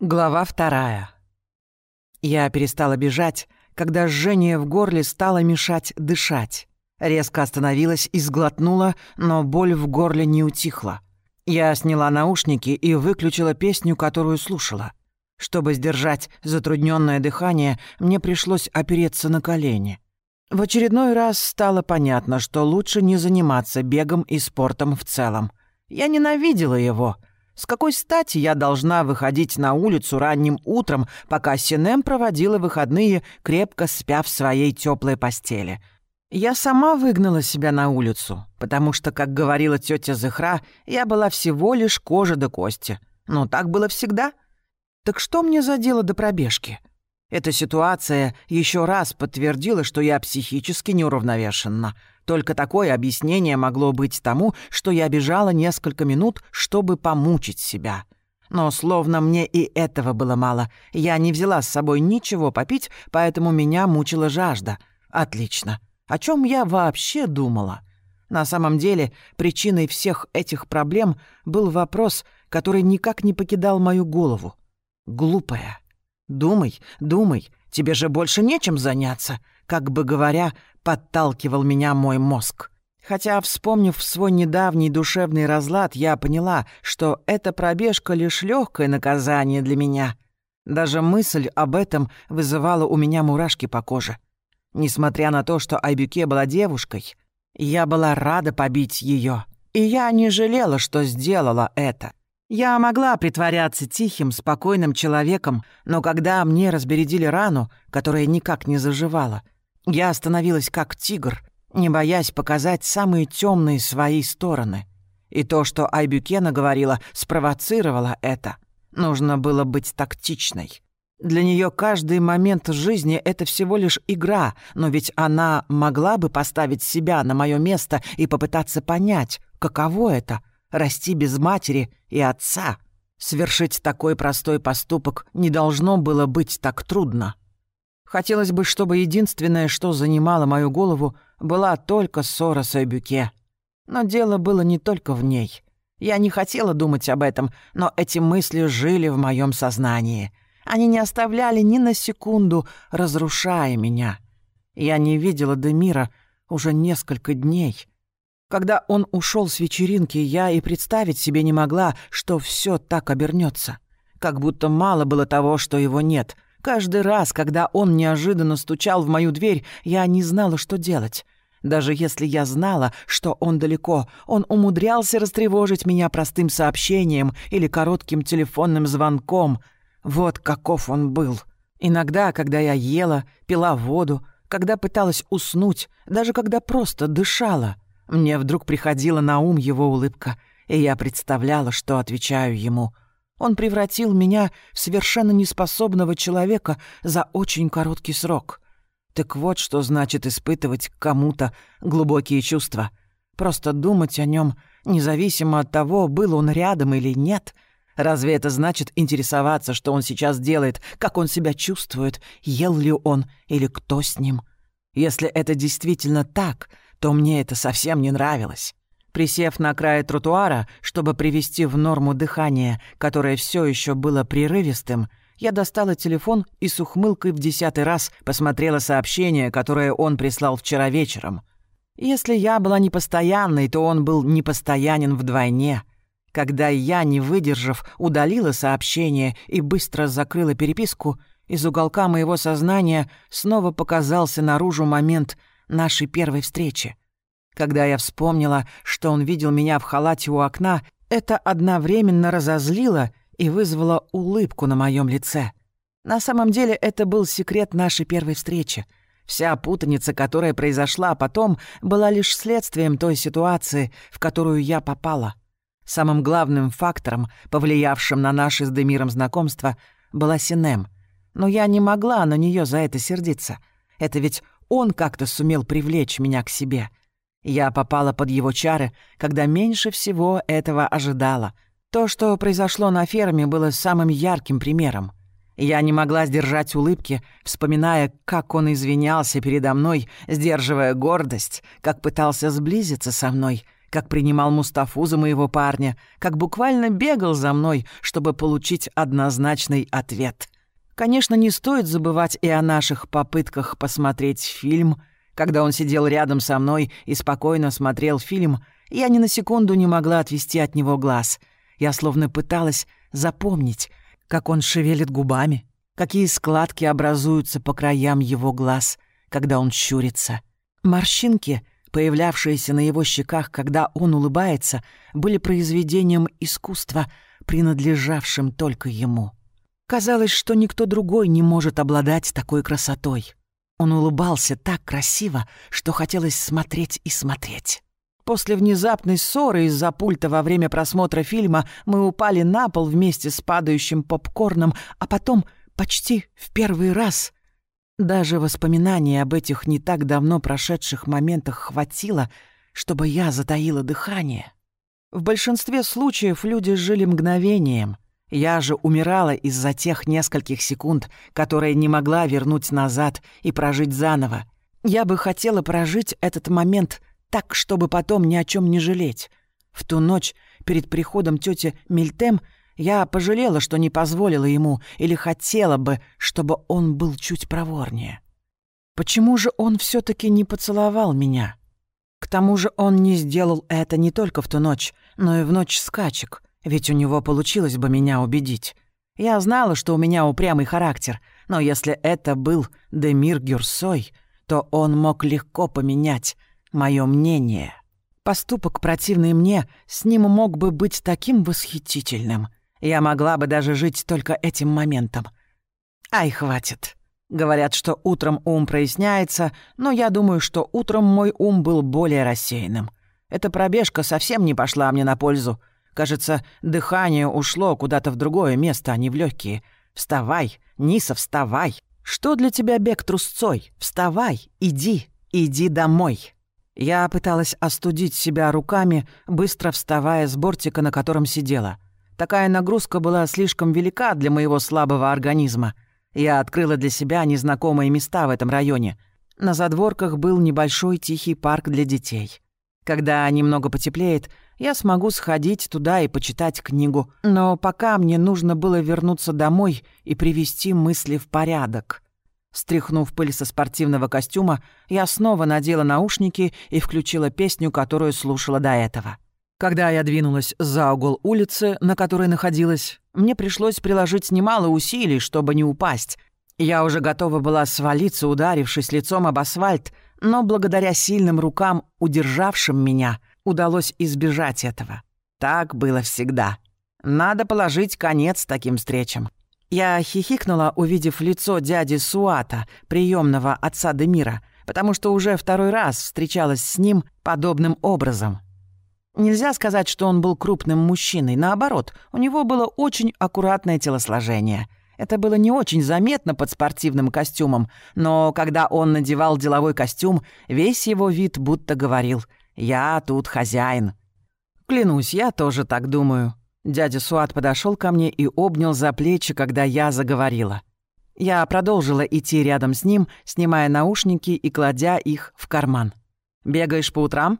Глава вторая. Я перестала бежать, когда жжение в горле стало мешать дышать. Резко остановилась и сглотнула, но боль в горле не утихла. Я сняла наушники и выключила песню, которую слушала. Чтобы сдержать затрудненное дыхание, мне пришлось опереться на колени. В очередной раз стало понятно, что лучше не заниматься бегом и спортом в целом. Я ненавидела его — с какой стати я должна выходить на улицу ранним утром, пока Синем проводила выходные, крепко спя в своей теплой постели? Я сама выгнала себя на улицу, потому что, как говорила тетя Зыхра, я была всего лишь кожа до кости. Но так было всегда. Так что мне за дело до пробежки? Эта ситуация еще раз подтвердила, что я психически неуравновешенна. Только такое объяснение могло быть тому, что я бежала несколько минут, чтобы помучить себя. Но словно мне и этого было мало. Я не взяла с собой ничего попить, поэтому меня мучила жажда. Отлично. О чем я вообще думала? На самом деле, причиной всех этих проблем был вопрос, который никак не покидал мою голову. Глупая. Думай, думай, тебе же больше нечем заняться. Как бы говоря, подталкивал меня мой мозг. Хотя, вспомнив свой недавний душевный разлад, я поняла, что эта пробежка лишь легкое наказание для меня. Даже мысль об этом вызывала у меня мурашки по коже. Несмотря на то, что Айбюке была девушкой, я была рада побить ее, И я не жалела, что сделала это. Я могла притворяться тихим, спокойным человеком, но когда мне разбередили рану, которая никак не заживала, я остановилась как тигр, не боясь показать самые темные свои стороны. И то, что Айбюкена говорила, спровоцировало это. Нужно было быть тактичной. Для нее каждый момент жизни — это всего лишь игра, но ведь она могла бы поставить себя на мое место и попытаться понять, каково это — расти без матери и отца. Совершить такой простой поступок не должно было быть так трудно. Хотелось бы, чтобы единственное, что занимало мою голову, была только ссора с Эбюке. Но дело было не только в ней. Я не хотела думать об этом, но эти мысли жили в моем сознании. Они не оставляли ни на секунду, разрушая меня. Я не видела Демира уже несколько дней. Когда он ушел с вечеринки, я и представить себе не могла, что все так обернется. Как будто мало было того, что его нет — Каждый раз, когда он неожиданно стучал в мою дверь, я не знала, что делать. Даже если я знала, что он далеко, он умудрялся растревожить меня простым сообщением или коротким телефонным звонком. Вот каков он был. Иногда, когда я ела, пила воду, когда пыталась уснуть, даже когда просто дышала, мне вдруг приходила на ум его улыбка, и я представляла, что отвечаю ему — он превратил меня в совершенно неспособного человека за очень короткий срок. Так вот, что значит испытывать кому-то глубокие чувства. Просто думать о нем, независимо от того, был он рядом или нет. Разве это значит интересоваться, что он сейчас делает, как он себя чувствует, ел ли он или кто с ним? Если это действительно так, то мне это совсем не нравилось. Присев на край тротуара, чтобы привести в норму дыхание, которое все еще было прерывистым, я достала телефон и с ухмылкой в десятый раз посмотрела сообщение, которое он прислал вчера вечером. Если я была непостоянной, то он был непостоянен вдвойне. Когда я, не выдержав, удалила сообщение и быстро закрыла переписку, из уголка моего сознания снова показался наружу момент нашей первой встречи. Когда я вспомнила, что он видел меня в халате у окна, это одновременно разозлило и вызвало улыбку на моем лице. На самом деле это был секрет нашей первой встречи. Вся путаница, которая произошла потом, была лишь следствием той ситуации, в которую я попала. Самым главным фактором, повлиявшим на наше с Демиром знакомство, была Синем. Но я не могла на нее за это сердиться. Это ведь он как-то сумел привлечь меня к себе. Я попала под его чары, когда меньше всего этого ожидала. То, что произошло на ферме, было самым ярким примером. Я не могла сдержать улыбки, вспоминая, как он извинялся передо мной, сдерживая гордость, как пытался сблизиться со мной, как принимал Мустафу за моего парня, как буквально бегал за мной, чтобы получить однозначный ответ. Конечно, не стоит забывать и о наших попытках посмотреть фильм. Когда он сидел рядом со мной и спокойно смотрел фильм, я ни на секунду не могла отвести от него глаз. Я словно пыталась запомнить, как он шевелит губами, какие складки образуются по краям его глаз, когда он щурится. Морщинки — появлявшиеся на его щеках, когда он улыбается, были произведением искусства, принадлежавшим только ему. Казалось, что никто другой не может обладать такой красотой. Он улыбался так красиво, что хотелось смотреть и смотреть. После внезапной ссоры из-за пульта во время просмотра фильма мы упали на пол вместе с падающим попкорном, а потом, почти в первый раз, даже воспоминаний об этих не так давно прошедших моментах хватило, чтобы я затаила дыхание. В большинстве случаев люди жили мгновением. Я же умирала из-за тех нескольких секунд, которые не могла вернуть назад и прожить заново. Я бы хотела прожить этот момент так, чтобы потом ни о чем не жалеть. В ту ночь перед приходом тети Мильтем я пожалела, что не позволила ему, или хотела бы, чтобы он был чуть проворнее. Почему же он все таки не поцеловал меня? К тому же он не сделал это не только в ту ночь, но и в ночь скачек, ведь у него получилось бы меня убедить. Я знала, что у меня упрямый характер, но если это был Демир Гюрсой, то он мог легко поменять мое мнение. Поступок, противный мне, с ним мог бы быть таким восхитительным — я могла бы даже жить только этим моментом. Ай, хватит. Говорят, что утром ум проясняется, но я думаю, что утром мой ум был более рассеянным. Эта пробежка совсем не пошла мне на пользу. Кажется, дыхание ушло куда-то в другое место, а не в легкие. Вставай, Ниса, вставай. Что для тебя бег трусцой? Вставай, иди, иди домой. Я пыталась остудить себя руками, быстро вставая с бортика, на котором сидела — Такая нагрузка была слишком велика для моего слабого организма. Я открыла для себя незнакомые места в этом районе. На задворках был небольшой тихий парк для детей. Когда немного потеплеет, я смогу сходить туда и почитать книгу. Но пока мне нужно было вернуться домой и привести мысли в порядок. Стряхнув пыль со спортивного костюма, я снова надела наушники и включила песню, которую слушала до этого. Когда я двинулась за угол улицы, на которой находилась, мне пришлось приложить немало усилий, чтобы не упасть. Я уже готова была свалиться, ударившись лицом об асфальт, но благодаря сильным рукам, удержавшим меня, удалось избежать этого. Так было всегда. Надо положить конец таким встречам. Я хихикнула, увидев лицо дяди Суата, приемного отца Демира, потому что уже второй раз встречалась с ним подобным образом — Нельзя сказать, что он был крупным мужчиной. Наоборот, у него было очень аккуратное телосложение. Это было не очень заметно под спортивным костюмом, но когда он надевал деловой костюм, весь его вид будто говорил «Я тут хозяин». Клянусь, я тоже так думаю. Дядя Суат подошел ко мне и обнял за плечи, когда я заговорила. Я продолжила идти рядом с ним, снимая наушники и кладя их в карман. «Бегаешь по утрам?»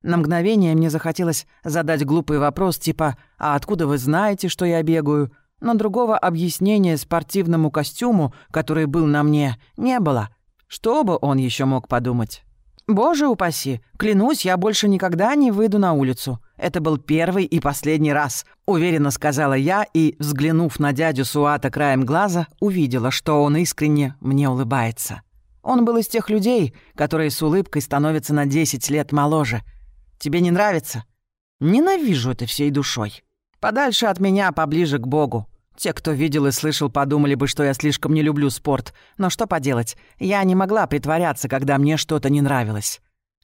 На мгновение мне захотелось задать глупый вопрос типа «А откуда вы знаете, что я бегаю?» Но другого объяснения спортивному костюму, который был на мне, не было. Что бы он еще мог подумать? «Боже упаси! Клянусь, я больше никогда не выйду на улицу. Это был первый и последний раз», — уверенно сказала я и, взглянув на дядю Суата краем глаза, увидела, что он искренне мне улыбается. Он был из тех людей, которые с улыбкой становятся на 10 лет моложе — Тебе не нравится? Ненавижу это всей душой. Подальше от меня, поближе к Богу. Те, кто видел и слышал, подумали бы, что я слишком не люблю спорт. Но что поделать, я не могла притворяться, когда мне что-то не нравилось.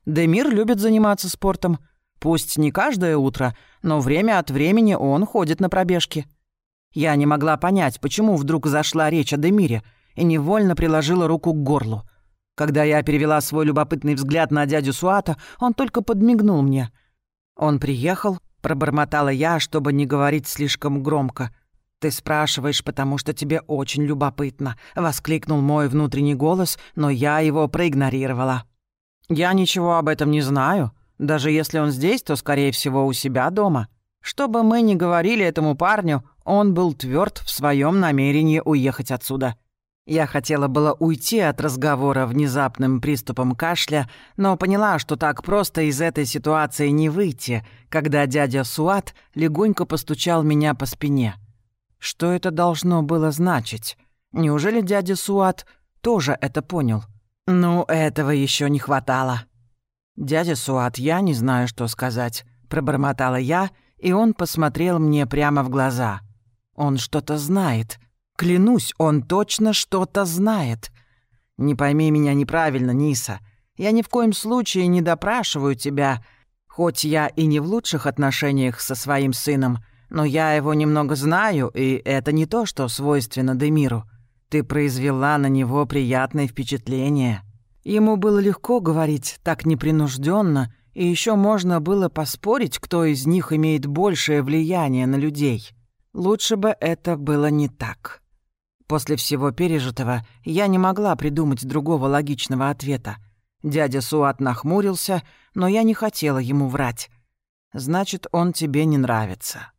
Демир любит заниматься спортом. Пусть не каждое утро, но время от времени он ходит на пробежки. Я не могла понять, почему вдруг зашла речь о Демире, и невольно приложила руку к горлу. Когда я перевела свой любопытный взгляд на дядю Суата, он только подмигнул мне. Он приехал, пробормотала я, чтобы не говорить слишком громко. «Ты спрашиваешь, потому что тебе очень любопытно», — воскликнул мой внутренний голос, но я его проигнорировала. «Я ничего об этом не знаю. Даже если он здесь, то, скорее всего, у себя дома. Что бы мы ни говорили этому парню, он был тверд в своем намерении уехать отсюда. Я хотела было уйти от разговора внезапным приступом кашля, но поняла, что так просто из этой ситуации не выйти, когда дядя Суат легонько постучал меня по спине. Что это должно было значить? Неужели дядя Суат тоже это понял? Ну, этого еще не хватало. «Дядя Суат, я не знаю, что сказать», — пробормотала я, и он посмотрел мне прямо в глаза. «Он что-то знает». Клянусь, он точно что-то знает. Не пойми меня неправильно, Ниса. Я ни в коем случае не допрашиваю тебя, хоть я и не в лучших отношениях со своим сыном, но я его немного знаю, и это не то, что свойственно Демиру. Ты произвела на него приятное впечатление. Ему было легко говорить так непринужденно, и еще можно было поспорить, кто из них имеет большее влияние на людей. Лучше бы это было не так. После всего пережитого я не могла придумать другого логичного ответа. Дядя Суат нахмурился, но я не хотела ему врать. «Значит, он тебе не нравится».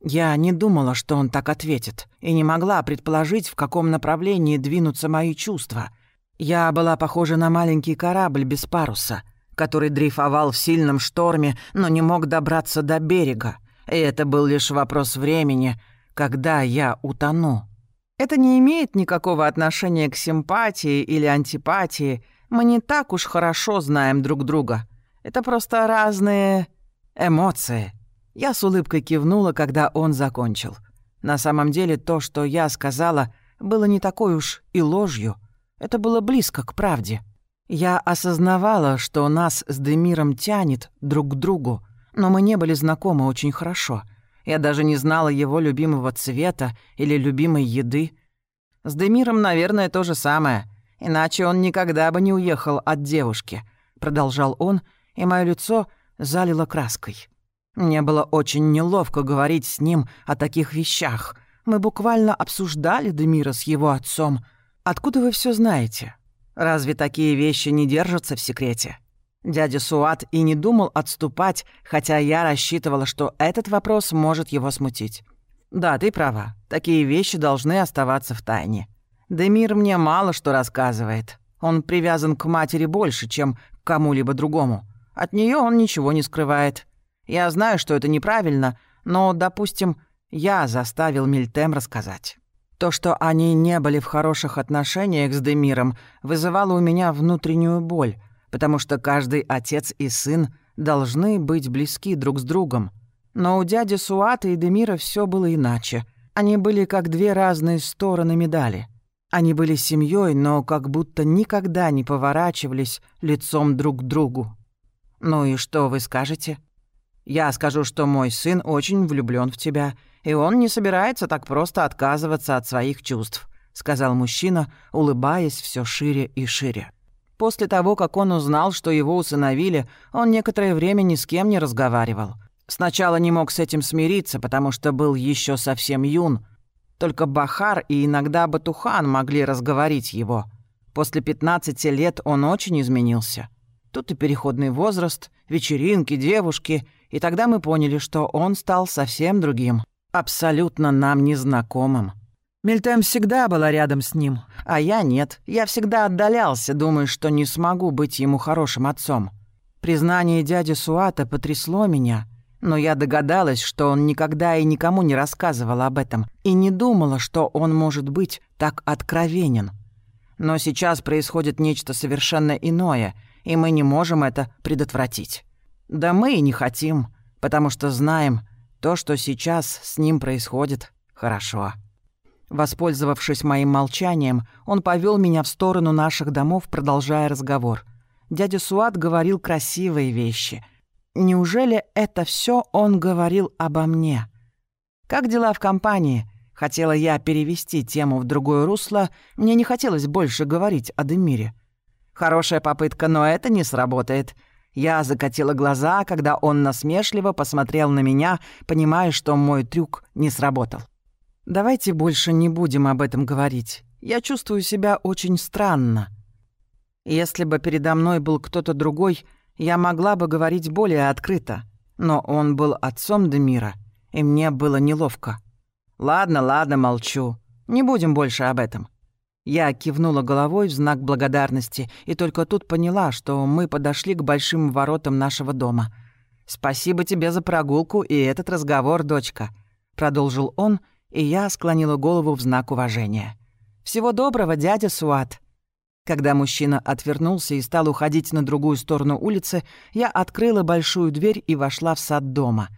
Я не думала, что он так ответит, и не могла предположить, в каком направлении двинутся мои чувства. Я была похожа на маленький корабль без паруса, который дрейфовал в сильном шторме, но не мог добраться до берега. И это был лишь вопрос времени, когда я утону. Это не имеет никакого отношения к симпатии или антипатии. Мы не так уж хорошо знаем друг друга. Это просто разные эмоции. Я с улыбкой кивнула, когда он закончил. На самом деле то, что я сказала, было не такой уж и ложью. Это было близко к правде. Я осознавала, что нас с Демиром тянет друг к другу, но мы не были знакомы очень хорошо — я даже не знала его любимого цвета или любимой еды. С Демиром, наверное, то же самое. Иначе он никогда бы не уехал от девушки. Продолжал он, и мое лицо залило краской. Мне было очень неловко говорить с ним о таких вещах. Мы буквально обсуждали Демира с его отцом. Откуда вы все знаете? Разве такие вещи не держатся в секрете? Дядя Суат и не думал отступать, хотя я рассчитывала, что этот вопрос может его смутить. «Да, ты права. Такие вещи должны оставаться в тайне. Демир мне мало что рассказывает. Он привязан к матери больше, чем к кому-либо другому. От нее он ничего не скрывает. Я знаю, что это неправильно, но, допустим, я заставил Мильтем рассказать. То, что они не были в хороших отношениях с Демиром, вызывало у меня внутреннюю боль, потому что каждый отец и сын должны быть близки друг с другом. Но у дяди Суата и Демира все было иначе. Они были как две разные стороны медали. Они были семьей, но как будто никогда не поворачивались лицом друг к другу. «Ну и что вы скажете?» «Я скажу, что мой сын очень влюблен в тебя, и он не собирается так просто отказываться от своих чувств», сказал мужчина, улыбаясь все шире и шире. После того, как он узнал, что его усыновили, он некоторое время ни с кем не разговаривал. Сначала не мог с этим смириться, потому что был еще совсем юн. Только Бахар и иногда Батухан могли разговорить его. После 15 лет он очень изменился. Тут и переходный возраст, вечеринки, девушки, и тогда мы поняли, что он стал совсем другим, абсолютно нам незнакомым. Мильтем всегда была рядом с ним, а я нет. Я всегда отдалялся, думая, что не смогу быть ему хорошим отцом. Признание дяди Суата потрясло меня, но я догадалась, что он никогда и никому не рассказывал об этом, и не думала, что он может быть так откровенен. Но сейчас происходит нечто совершенно иное, и мы не можем это предотвратить. Да мы и не хотим, потому что знаем, то, что сейчас с ним происходит, хорошо. Воспользовавшись моим молчанием, он повел меня в сторону наших домов, продолжая разговор. Дядя Суат говорил красивые вещи. Неужели это все он говорил обо мне? «Как дела в компании?» Хотела я перевести тему в другое русло, мне не хотелось больше говорить о Демире. Хорошая попытка, но это не сработает. Я закатила глаза, когда он насмешливо посмотрел на меня, понимая, что мой трюк не сработал. Давайте больше не будем об этом говорить. Я чувствую себя очень странно. Если бы передо мной был кто-то другой, Я могла бы говорить более открыто, но он был отцом Демира, и мне было неловко. «Ладно, ладно, молчу. Не будем больше об этом». Я кивнула головой в знак благодарности и только тут поняла, что мы подошли к большим воротам нашего дома. «Спасибо тебе за прогулку и этот разговор, дочка», — продолжил он, и я склонила голову в знак уважения. «Всего доброго, дядя Суат». Когда мужчина отвернулся и стал уходить на другую сторону улицы, я открыла большую дверь и вошла в сад дома.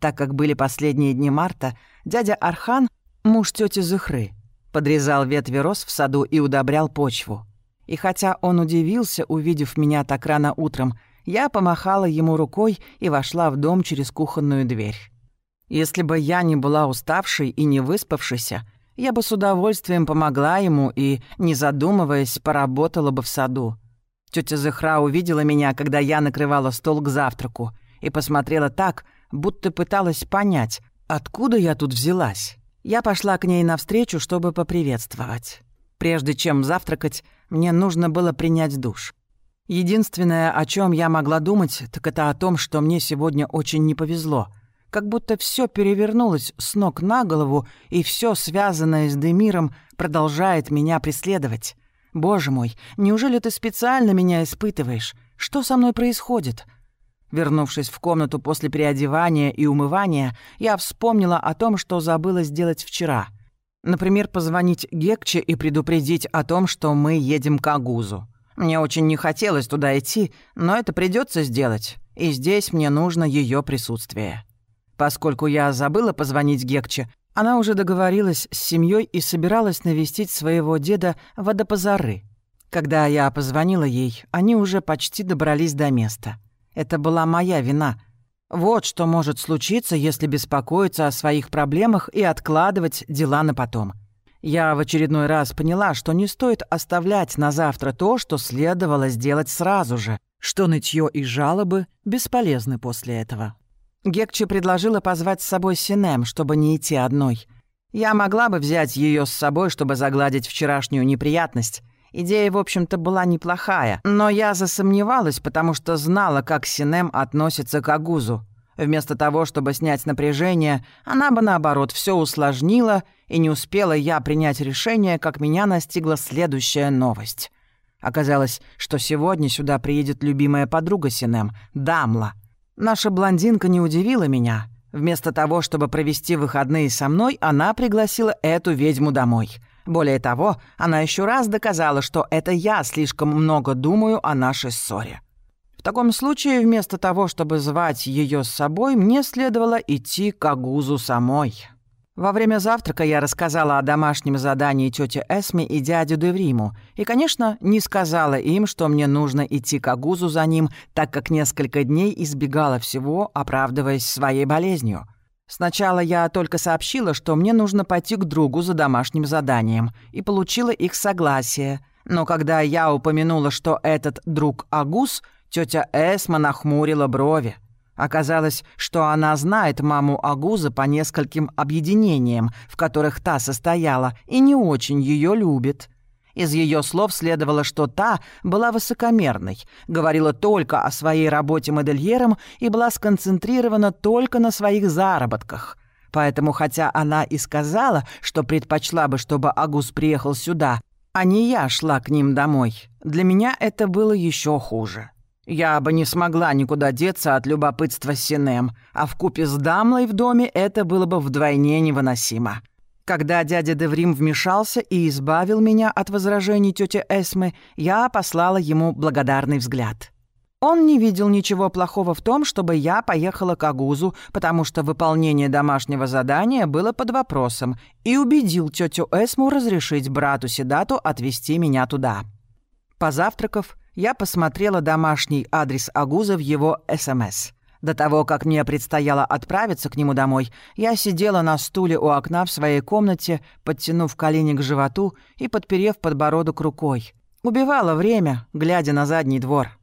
Так как были последние дни марта, дядя Архан, муж тети Зыхры, подрезал ветви роз в саду и удобрял почву. И хотя он удивился, увидев меня так рано утром, я помахала ему рукой и вошла в дом через кухонную дверь. Если бы я не была уставшей и не выспавшейся, я бы с удовольствием помогла ему и, не задумываясь, поработала бы в саду. Тётя Зыхра увидела меня, когда я накрывала стол к завтраку, и посмотрела так, будто пыталась понять, откуда я тут взялась. Я пошла к ней навстречу, чтобы поприветствовать. Прежде чем завтракать, мне нужно было принять душ. Единственное, о чем я могла думать, так это о том, что мне сегодня очень не повезло — как будто все перевернулось с ног на голову, и все связанное с Демиром продолжает меня преследовать. Боже мой, неужели ты специально меня испытываешь? Что со мной происходит?» Вернувшись в комнату после переодевания и умывания, я вспомнила о том, что забыла сделать вчера. Например, позвонить Гекче и предупредить о том, что мы едем к Агузу. Мне очень не хотелось туда идти, но это придется сделать, и здесь мне нужно ее присутствие. Поскольку я забыла позвонить Гекче, она уже договорилась с семьей и собиралась навестить своего деда Водопозары. Когда я позвонила ей, они уже почти добрались до места. Это была моя вина. Вот что может случиться, если беспокоиться о своих проблемах и откладывать дела на потом. Я в очередной раз поняла, что не стоит оставлять на завтра то, что следовало сделать сразу же, что нытье и жалобы бесполезны после этого. Гекче предложила позвать с собой Синем, чтобы не идти одной. Я могла бы взять ее с собой, чтобы загладить вчерашнюю неприятность. Идея, в общем-то, была неплохая, но я засомневалась, потому что знала, как Синем относится к Агузу. Вместо того, чтобы снять напряжение, она бы, наоборот, все усложнила, и не успела я принять решение, как меня настигла следующая новость. Оказалось, что сегодня сюда приедет любимая подруга Синем, Дамла — Наша блондинка не удивила меня. Вместо того, чтобы провести выходные со мной, она пригласила эту ведьму домой. Более того, она еще раз доказала, что это я слишком много думаю о нашей ссоре. В таком случае, вместо того, чтобы звать ее с собой, мне следовало идти к Агузу самой. Во время завтрака я рассказала о домашнем задании тете Эсме и дяде Девриму, и, конечно, не сказала им, что мне нужно идти к Агузу за ним, так как несколько дней избегала всего, оправдываясь своей болезнью. Сначала я только сообщила, что мне нужно пойти к другу за домашним заданием, и получила их согласие. Но когда я упомянула, что этот друг Агуз, тетя Эсма нахмурила брови. Оказалось, что она знает маму Агуза по нескольким объединениям, в которых та состояла, и не очень ее любит. Из ее слов следовало, что та была высокомерной, говорила только о своей работе модельером и была сконцентрирована только на своих заработках. Поэтому, хотя она и сказала, что предпочла бы, чтобы Агуз приехал сюда, а не я шла к ним домой, для меня это было еще хуже. Я бы не смогла никуда деться от любопытства Синем, а в купе с Дамлой в доме это было бы вдвойне невыносимо. Когда дядя Деврим вмешался и избавил меня от возражений тети Эсмы, я послала ему благодарный взгляд. Он не видел ничего плохого в том, чтобы я поехала к Агузу, потому что выполнение домашнего задания было под вопросом, и убедил тетю Эсму разрешить брату Седату отвезти меня туда. Позавтракав, я посмотрела домашний адрес Агуза в его СМС. До того, как мне предстояло отправиться к нему домой, я сидела на стуле у окна в своей комнате, подтянув колени к животу и подперев подбородок рукой. Убивала время, глядя на задний двор.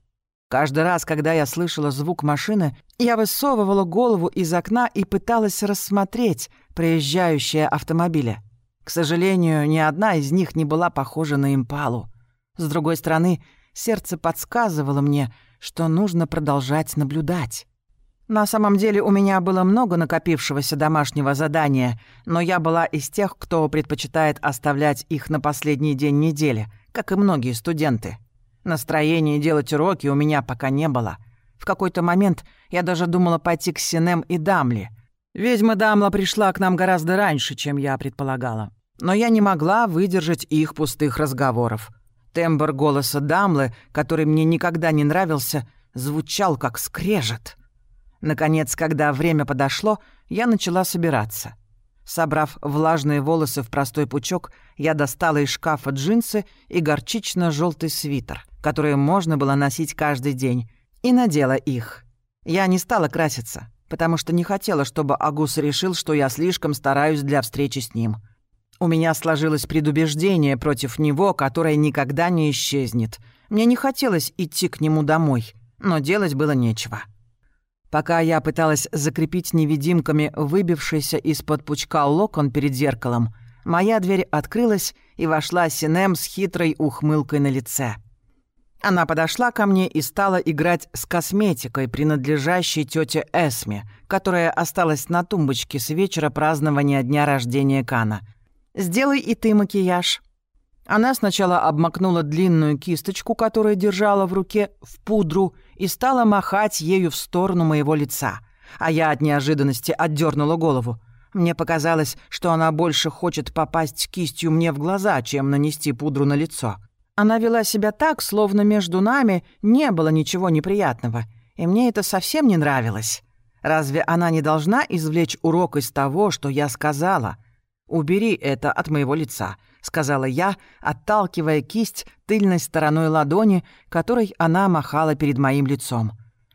Каждый раз, когда я слышала звук машины, я высовывала голову из окна и пыталась рассмотреть проезжающие автомобили. К сожалению, ни одна из них не была похожа на импалу. С другой стороны, Сердце подсказывало мне, что нужно продолжать наблюдать. На самом деле у меня было много накопившегося домашнего задания, но я была из тех, кто предпочитает оставлять их на последний день недели, как и многие студенты. Настроения делать уроки у меня пока не было. В какой-то момент я даже думала пойти к Синем и Дамли. Ведьма Дамла пришла к нам гораздо раньше, чем я предполагала. Но я не могла выдержать их пустых разговоров. Тембр голоса Дамлы, который мне никогда не нравился, звучал как скрежет. Наконец, когда время подошло, я начала собираться. Собрав влажные волосы в простой пучок, я достала из шкафа джинсы и горчично желтый свитер, которые можно было носить каждый день, и надела их. Я не стала краситься, потому что не хотела, чтобы Агус решил, что я слишком стараюсь для встречи с ним. У меня сложилось предубеждение против него, которое никогда не исчезнет. Мне не хотелось идти к нему домой, но делать было нечего. Пока я пыталась закрепить невидимками выбившийся из-под пучка локон перед зеркалом, моя дверь открылась, и вошла Синем с хитрой ухмылкой на лице. Она подошла ко мне и стала играть с косметикой, принадлежащей тете Эсме, которая осталась на тумбочке с вечера празднования дня рождения Кана. «Сделай и ты макияж», она сначала обмакнула длинную кисточку, которую держала в руке, в пудру и стала махать ею в сторону моего лица. А я от неожиданности отдернула голову. Мне показалось, что она больше хочет попасть кистью мне в глаза, чем нанести пудру на лицо. Она вела себя так, словно между нами не было ничего неприятного, и мне это совсем не нравилось. Разве она не должна извлечь урок из того, что я сказала? «Убери это от моего лица», — сказала я, отталкивая кисть тыльной стороной ладони, которой она махала перед моим лицом.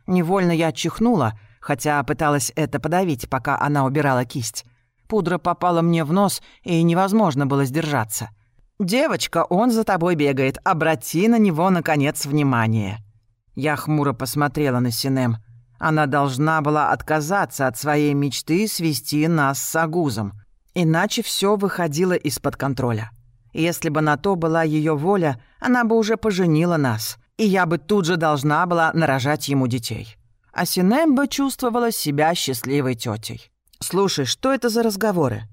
Невольно я чихнула, хотя пыталась это подавить, пока она убирала кисть. Пудра попала мне в нос, и невозможно было сдержаться. «Девочка, он за тобой бегает. Обрати на него, наконец, внимание». Я хмуро посмотрела на Синем. Она должна была отказаться от своей мечты свести нас с Агузом. Иначе все выходило из-под контроля. Если бы на то была ее воля, она бы уже поженила нас, и я бы тут же должна была нарожать ему детей. А Синем бы чувствовала себя счастливой тетей. «Слушай, что это за разговоры?»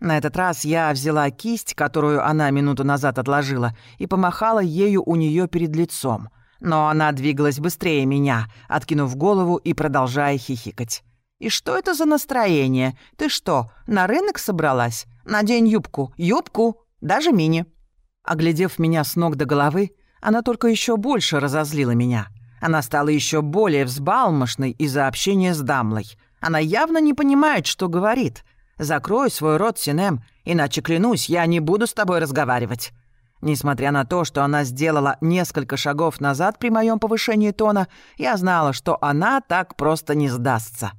На этот раз я взяла кисть, которую она минуту назад отложила, и помахала ею у нее перед лицом. Но она двигалась быстрее меня, откинув голову и продолжая хихикать. «И что это за настроение? Ты что, на рынок собралась? Надень юбку, юбку, даже мини». Оглядев меня с ног до головы, она только еще больше разозлила меня. Она стала еще более взбалмошной из-за общения с Дамлой. Она явно не понимает, что говорит. «Закрой свой рот, Синем, иначе, клянусь, я не буду с тобой разговаривать». Несмотря на то, что она сделала несколько шагов назад при моем повышении тона, я знала, что она так просто не сдастся.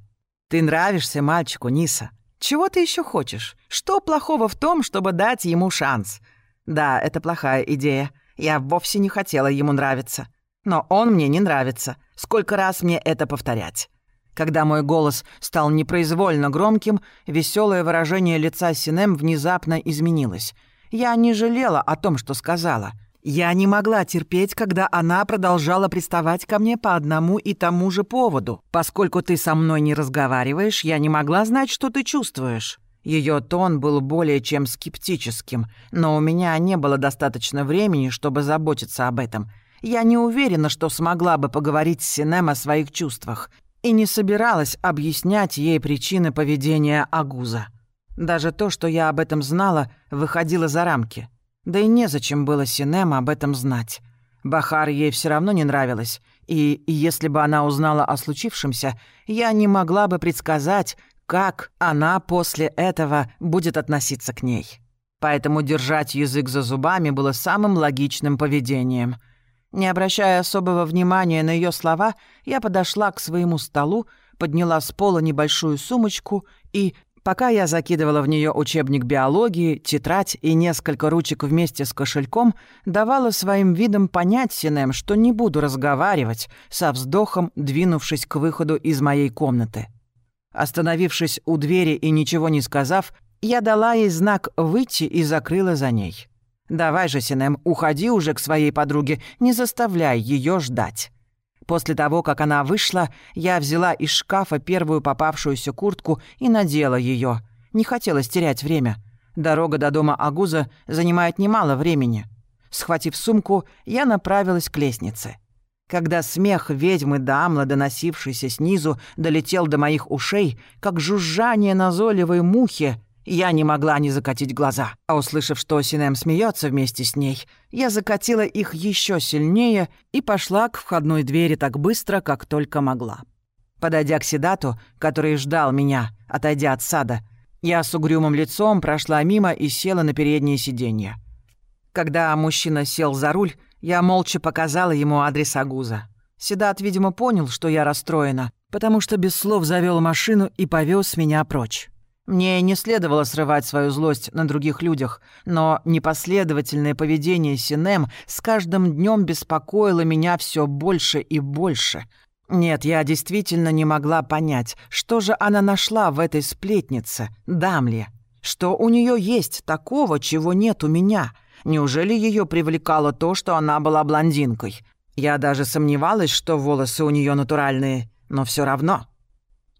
«Ты нравишься мальчику, Ниса. Чего ты еще хочешь? Что плохого в том, чтобы дать ему шанс? Да, это плохая идея. Я вовсе не хотела ему нравиться. Но он мне не нравится. Сколько раз мне это повторять?» Когда мой голос стал непроизвольно громким, веселое выражение лица Синем внезапно изменилось. Я не жалела о том, что сказала — я не могла терпеть, когда она продолжала приставать ко мне по одному и тому же поводу. Поскольку ты со мной не разговариваешь, я не могла знать, что ты чувствуешь. Ее тон был более чем скептическим, но у меня не было достаточно времени, чтобы заботиться об этом. Я не уверена, что смогла бы поговорить с Синем о своих чувствах и не собиралась объяснять ей причины поведения Агуза. Даже то, что я об этом знала, выходило за рамки. Да и незачем было Синем об этом знать. Бахар ей все равно не нравилась, и если бы она узнала о случившемся, я не могла бы предсказать, как она после этого будет относиться к ней. Поэтому держать язык за зубами было самым логичным поведением. Не обращая особого внимания на ее слова, я подошла к своему столу, подняла с пола небольшую сумочку и, Пока я закидывала в нее учебник биологии, тетрадь и несколько ручек вместе с кошельком, давала своим видом понять Синем, что не буду разговаривать, со вздохом двинувшись к выходу из моей комнаты. Остановившись у двери и ничего не сказав, я дала ей знак «выйти» и закрыла за ней. «Давай же, Синем, уходи уже к своей подруге, не заставляй ее ждать». После того, как она вышла, я взяла из шкафа первую попавшуюся куртку и надела ее. Не хотелось терять время. Дорога до дома Агуза занимает немало времени. Схватив сумку, я направилась к лестнице. Когда смех ведьмы Дамла, доносившийся снизу, долетел до моих ушей, как жужжание назойливой мухи, я не могла не закатить глаза. А услышав, что Синем смеется вместе с ней, я закатила их еще сильнее и пошла к входной двери так быстро, как только могла. Подойдя к Седату, который ждал меня, отойдя от сада, я с угрюмым лицом прошла мимо и села на переднее сиденье. Когда мужчина сел за руль, я молча показала ему адрес Агуза. Седат, видимо, понял, что я расстроена, потому что без слов завел машину и повез меня прочь. Мне не следовало срывать свою злость на других людях, но непоследовательное поведение Синем с каждым днем беспокоило меня все больше и больше. Нет, я действительно не могла понять, что же она нашла в этой сплетнице, Дамле. Что у нее есть такого, чего нет у меня? Неужели ее привлекало то, что она была блондинкой? Я даже сомневалась, что волосы у нее натуральные, но все равно.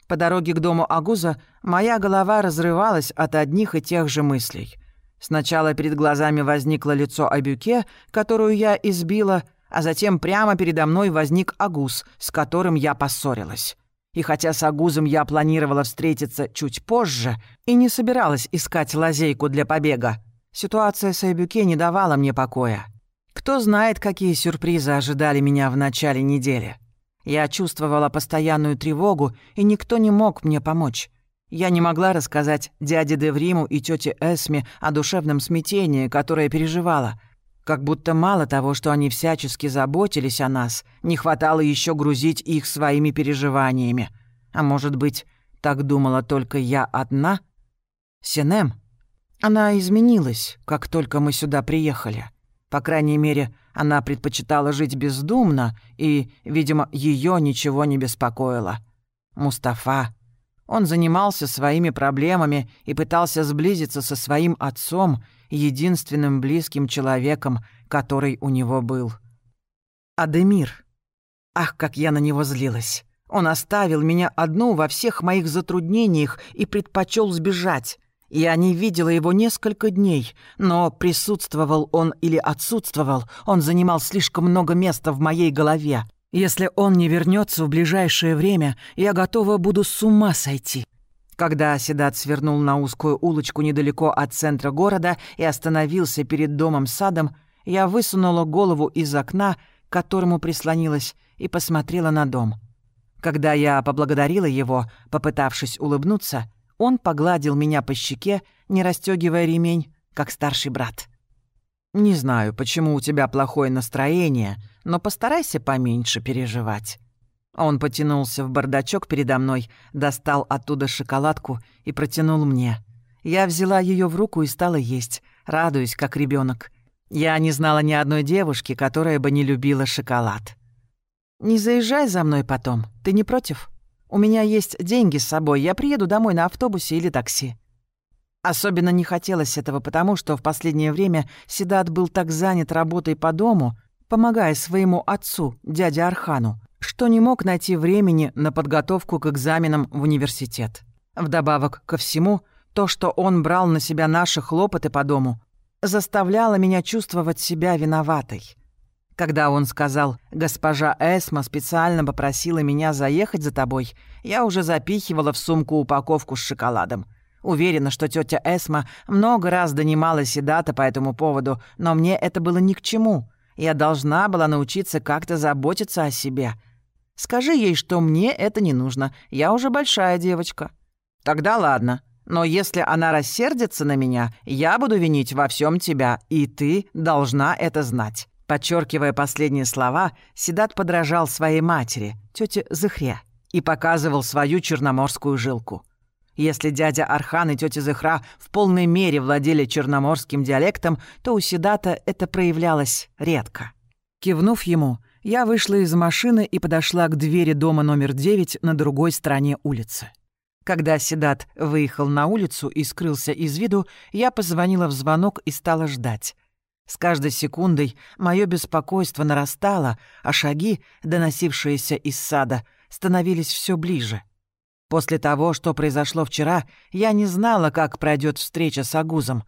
По дороге к дому Агуза моя голова разрывалась от одних и тех же мыслей. Сначала перед глазами возникло лицо Абюке, которую я избила, а затем прямо передо мной возник Агуз, с которым я поссорилась. И хотя с Агузом я планировала встретиться чуть позже и не собиралась искать лазейку для побега, ситуация с Айбюке не давала мне покоя. Кто знает, какие сюрпризы ожидали меня в начале недели. Я чувствовала постоянную тревогу, и никто не мог мне помочь. Я не могла рассказать дяде Девриму и тете Эсме о душевном смятении, которое переживала. Как будто мало того, что они всячески заботились о нас, не хватало еще грузить их своими переживаниями. А может быть, так думала только я одна? Синем? Она изменилась, как только мы сюда приехали. По крайней мере, она предпочитала жить бездумно, и, видимо, ее ничего не беспокоило. Мустафа. Он занимался своими проблемами и пытался сблизиться со своим отцом, единственным близким человеком, который у него был. Адемир. Ах, как я на него злилась. Он оставил меня одну во всех моих затруднениях и предпочел сбежать. Я не видела его несколько дней, но присутствовал он или отсутствовал, он занимал слишком много места в моей голове. Если он не вернется в ближайшее время, я готова буду с ума сойти. Когда Седат свернул на узкую улочку недалеко от центра города и остановился перед домом-садом, я высунула голову из окна, к которому прислонилась, и посмотрела на дом. Когда я поблагодарила его, попытавшись улыбнуться, он погладил меня по щеке, не расстегивая ремень, как старший брат. «Не знаю, почему у тебя плохое настроение, но постарайся поменьше переживать». Он потянулся в бардачок передо мной, достал оттуда шоколадку и протянул мне. Я взяла ее в руку и стала есть, радуясь, как ребенок. Я не знала ни одной девушки, которая бы не любила шоколад. «Не заезжай за мной потом, ты не против?» У меня есть деньги с собой, я приеду домой на автобусе или такси». Особенно не хотелось этого, потому что в последнее время Седат был так занят работой по дому, помогая своему отцу, дяде Архану, что не мог найти времени на подготовку к экзаменам в университет. Вдобавок ко всему, то, что он брал на себя наши хлопоты по дому, заставляло меня чувствовать себя виноватой. Когда он сказал «Госпожа Эсма специально попросила меня заехать за тобой», я уже запихивала в сумку упаковку с шоколадом. Уверена, что тетя Эсма много раз донимала Седата по этому поводу, но мне это было ни к чему. Я должна была научиться как-то заботиться о себе. Скажи ей, что мне это не нужно. Я уже большая девочка. Тогда ладно. Но если она рассердится на меня, я буду винить во всем тебя, и ты должна это знать. Подчеркивая последние слова, Седат подражал своей матери, тете Зыхре, и показывал свою черноморскую жилку. Если дядя Архан и тетя Зыхра в полной мере владели черноморским диалектом, то у Седата это проявлялось редко. Кивнув ему, я вышла из машины и подошла к двери дома номер 9 на другой стороне улицы. Когда Седат выехал на улицу и скрылся из виду, я позвонила в звонок и стала ждать. С каждой секундой мое беспокойство нарастало, а шаги, доносившиеся из сада, становились все ближе. После того, что произошло вчера, я не знала, как пройдет встреча с Агузом.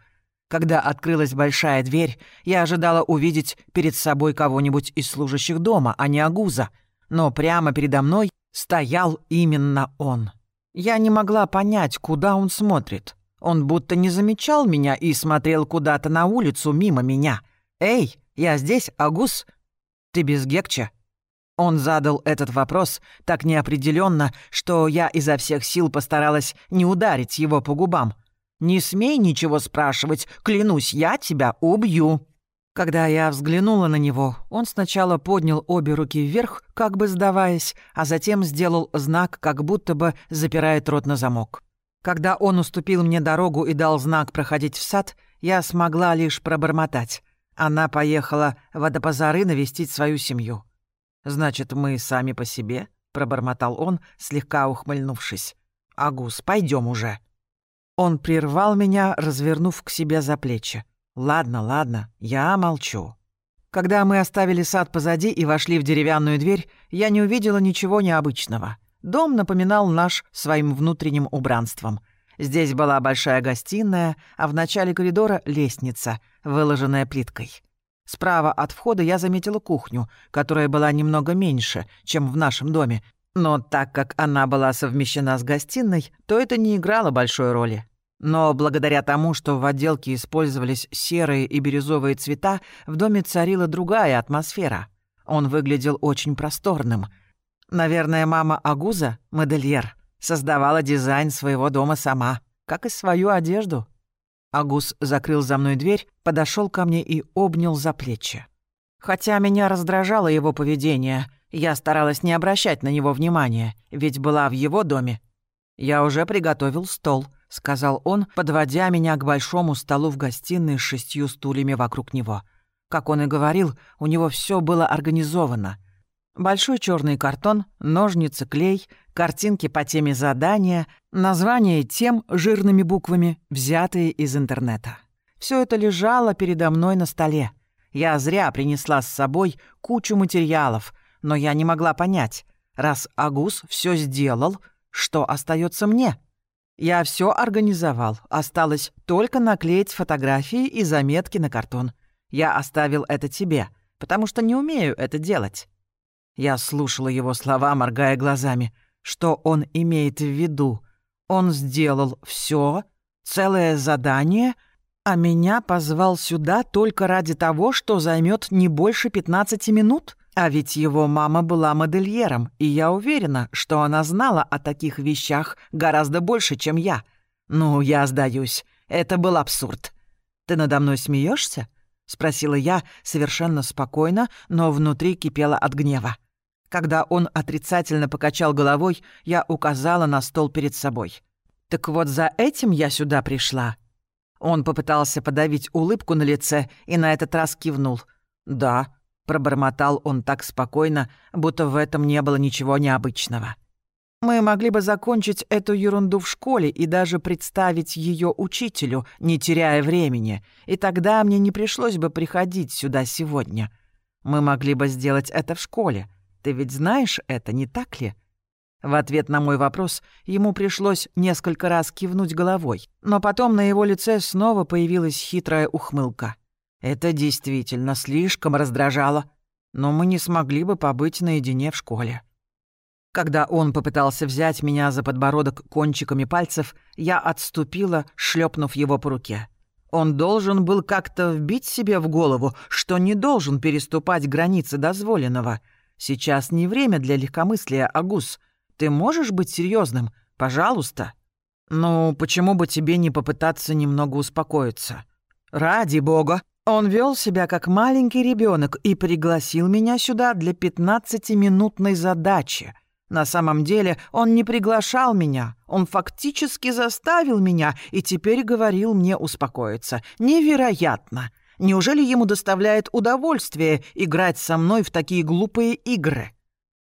Когда открылась большая дверь, я ожидала увидеть перед собой кого-нибудь из служащих дома, а не Агуза. Но прямо передо мной стоял именно он. Я не могла понять, куда он смотрит. Он будто не замечал меня и смотрел куда-то на улицу мимо меня. «Эй, я здесь, Агус? Ты без Гекча?» Он задал этот вопрос так неопределенно, что я изо всех сил постаралась не ударить его по губам. «Не смей ничего спрашивать, клянусь, я тебя убью!» Когда я взглянула на него, он сначала поднял обе руки вверх, как бы сдаваясь, а затем сделал знак, как будто бы запирает рот на замок. Когда он уступил мне дорогу и дал знак проходить в сад, я смогла лишь пробормотать. Она поехала в Адапазары навестить свою семью. «Значит, мы сами по себе?» — пробормотал он, слегка ухмыльнувшись. «Агус, пойдем уже». Он прервал меня, развернув к себе за плечи. «Ладно, ладно, я молчу». Когда мы оставили сад позади и вошли в деревянную дверь, я не увидела ничего необычного — Дом напоминал наш своим внутренним убранством. Здесь была большая гостиная, а в начале коридора — лестница, выложенная плиткой. Справа от входа я заметила кухню, которая была немного меньше, чем в нашем доме. Но так как она была совмещена с гостиной, то это не играло большой роли. Но благодаря тому, что в отделке использовались серые и бирюзовые цвета, в доме царила другая атмосфера. Он выглядел очень просторным — Наверное, мама Агуза, модельер, создавала дизайн своего дома сама, как и свою одежду. Агуз закрыл за мной дверь, подошел ко мне и обнял за плечи. Хотя меня раздражало его поведение, я старалась не обращать на него внимания, ведь была в его доме. «Я уже приготовил стол», — сказал он, подводя меня к большому столу в гостиной с шестью стульями вокруг него. Как он и говорил, у него все было организовано — Большой черный картон, ножницы, клей, картинки по теме задания, названия тем жирными буквами, взятые из интернета. Все это лежало передо мной на столе. Я зря принесла с собой кучу материалов, но я не могла понять, раз Агус все сделал, что остается мне? Я все организовал, осталось только наклеить фотографии и заметки на картон. Я оставил это тебе, потому что не умею это делать. Я слушала его слова, моргая глазами. Что он имеет в виду? Он сделал все, целое задание, а меня позвал сюда только ради того, что займет не больше 15 минут? А ведь его мама была модельером, и я уверена, что она знала о таких вещах гораздо больше, чем я. Ну, я сдаюсь. Это был абсурд. Ты надо мной смеешься? Спросила я совершенно спокойно, но внутри кипела от гнева. Когда он отрицательно покачал головой, я указала на стол перед собой. «Так вот за этим я сюда пришла». Он попытался подавить улыбку на лице и на этот раз кивнул. «Да», — пробормотал он так спокойно, будто в этом не было ничего необычного. «Мы могли бы закончить эту ерунду в школе и даже представить ее учителю, не теряя времени, и тогда мне не пришлось бы приходить сюда сегодня. Мы могли бы сделать это в школе, ты ведь знаешь это, не так ли?» В ответ на мой вопрос ему пришлось несколько раз кивнуть головой, но потом на его лице снова появилась хитрая ухмылка. Это действительно слишком раздражало, но мы не смогли бы побыть наедине в школе. Когда он попытался взять меня за подбородок кончиками пальцев, я отступила, шлепнув его по руке. Он должен был как-то вбить себе в голову, что не должен переступать границы дозволенного — Сейчас не время для легкомыслия, Агус. Ты можешь быть серьезным, Пожалуйста. Ну, почему бы тебе не попытаться немного успокоиться? Ради бога. Он вел себя как маленький ребенок и пригласил меня сюда для пятнадцатиминутной задачи. На самом деле он не приглашал меня, он фактически заставил меня и теперь говорил мне успокоиться. Невероятно! Неужели ему доставляет удовольствие играть со мной в такие глупые игры?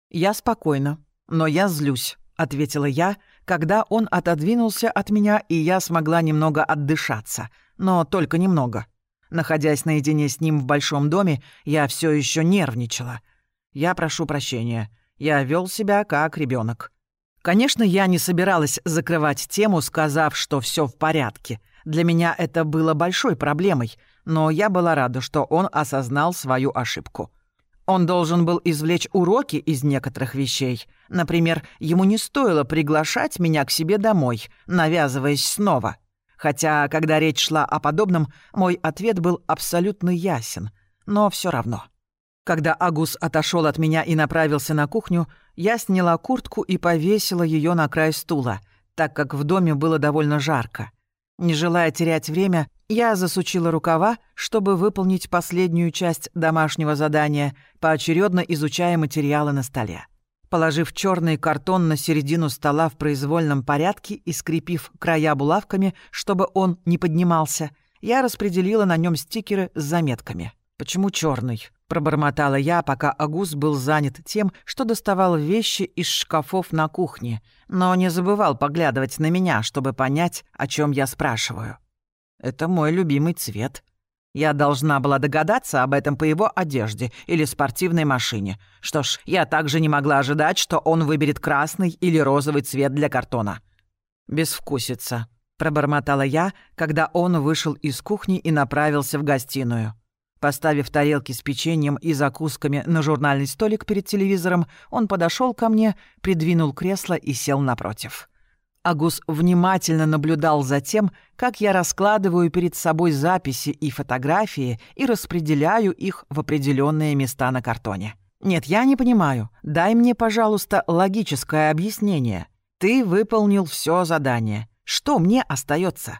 Я спокойна, но я злюсь, ответила я, когда он отодвинулся от меня, и я смогла немного отдышаться, но только немного. Находясь наедине с ним в большом доме, я все еще нервничала. Я прошу прощения. Я вел себя как ребенок. Конечно, я не собиралась закрывать тему, сказав, что все в порядке. Для меня это было большой проблемой, но я была рада, что он осознал свою ошибку. Он должен был извлечь уроки из некоторых вещей. Например, ему не стоило приглашать меня к себе домой, навязываясь снова. Хотя, когда речь шла о подобном, мой ответ был абсолютно ясен. Но все равно. Когда Агус отошел от меня и направился на кухню, я сняла куртку и повесила ее на край стула, так как в доме было довольно жарко. Не желая терять время, я засучила рукава, чтобы выполнить последнюю часть домашнего задания, поочередно изучая материалы на столе. Положив черный картон на середину стола в произвольном порядке и скрепив края булавками, чтобы он не поднимался, я распределила на нем стикеры с заметками. «Почему черный? пробормотала я, пока Агус был занят тем, что доставал вещи из шкафов на кухне, но не забывал поглядывать на меня, чтобы понять, о чем я спрашиваю. Это мой любимый цвет. Я должна была догадаться об этом по его одежде или спортивной машине. Что ж, я также не могла ожидать, что он выберет красный или розовый цвет для картона. «Безвкусица», — пробормотала я, когда он вышел из кухни и направился в гостиную. Поставив тарелки с печеньем и закусками на журнальный столик перед телевизором, он подошел ко мне, придвинул кресло и сел напротив. Агус внимательно наблюдал за тем, как я раскладываю перед собой записи и фотографии и распределяю их в определенные места на картоне. «Нет, я не понимаю. Дай мне, пожалуйста, логическое объяснение. Ты выполнил все задание. Что мне остается?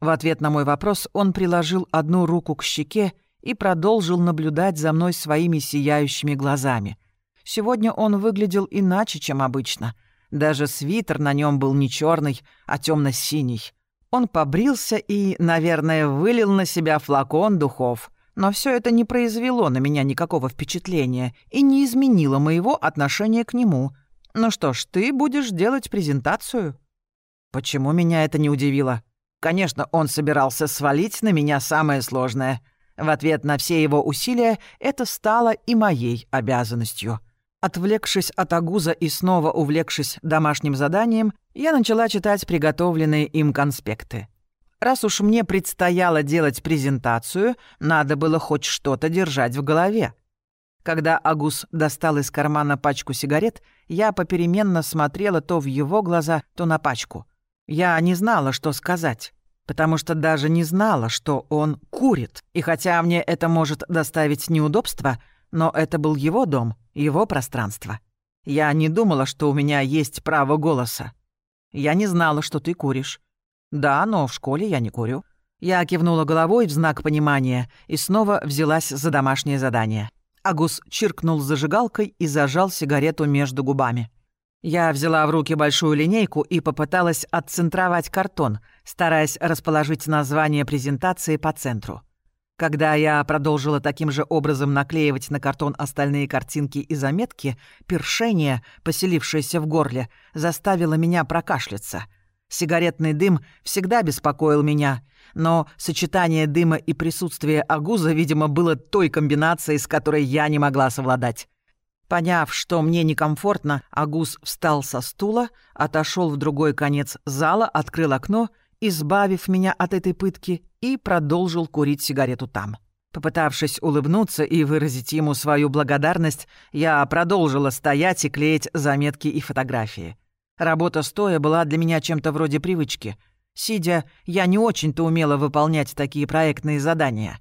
В ответ на мой вопрос он приложил одну руку к щеке и продолжил наблюдать за мной своими сияющими глазами. Сегодня он выглядел иначе, чем обычно — даже свитер на нем был не черный, а темно-синий. Он побрился и, наверное, вылил на себя флакон духов. Но все это не произвело на меня никакого впечатления и не изменило моего отношения к нему. Ну что ж, ты будешь делать презентацию. Почему меня это не удивило? Конечно, он собирался свалить на меня самое сложное. В ответ на все его усилия это стало и моей обязанностью — Отвлекшись от Агуза и снова увлекшись домашним заданием, я начала читать приготовленные им конспекты. Раз уж мне предстояло делать презентацию, надо было хоть что-то держать в голове. Когда Агус достал из кармана пачку сигарет, я попеременно смотрела то в его глаза, то на пачку. Я не знала, что сказать, потому что даже не знала, что он курит. И хотя мне это может доставить неудобства, но это был его дом, его пространство. Я не думала, что у меня есть право голоса. Я не знала, что ты куришь. Да, но в школе я не курю. Я кивнула головой в знак понимания и снова взялась за домашнее задание. Агус чиркнул зажигалкой и зажал сигарету между губами. Я взяла в руки большую линейку и попыталась отцентровать картон, стараясь расположить название презентации по центру. Когда я продолжила таким же образом наклеивать на картон остальные картинки и заметки, першение, поселившееся в горле, заставило меня прокашляться. Сигаретный дым всегда беспокоил меня, но сочетание дыма и присутствия агуза, видимо, было той комбинацией, с которой я не могла совладать. Поняв, что мне некомфортно, Агуз встал со стула, отошел в другой конец зала, открыл окно избавив меня от этой пытки, и продолжил курить сигарету там. Попытавшись улыбнуться и выразить ему свою благодарность, я продолжила стоять и клеить заметки и фотографии. Работа стоя была для меня чем-то вроде привычки. Сидя, я не очень-то умела выполнять такие проектные задания.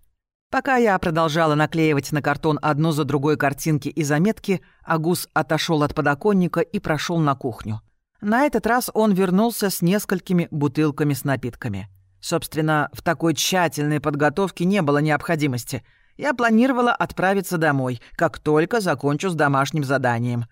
Пока я продолжала наклеивать на картон одну за другой картинки и заметки, Агус отошел от подоконника и прошел на кухню. На этот раз он вернулся с несколькими бутылками с напитками. Собственно, в такой тщательной подготовке не было необходимости. Я планировала отправиться домой, как только закончу с домашним заданием.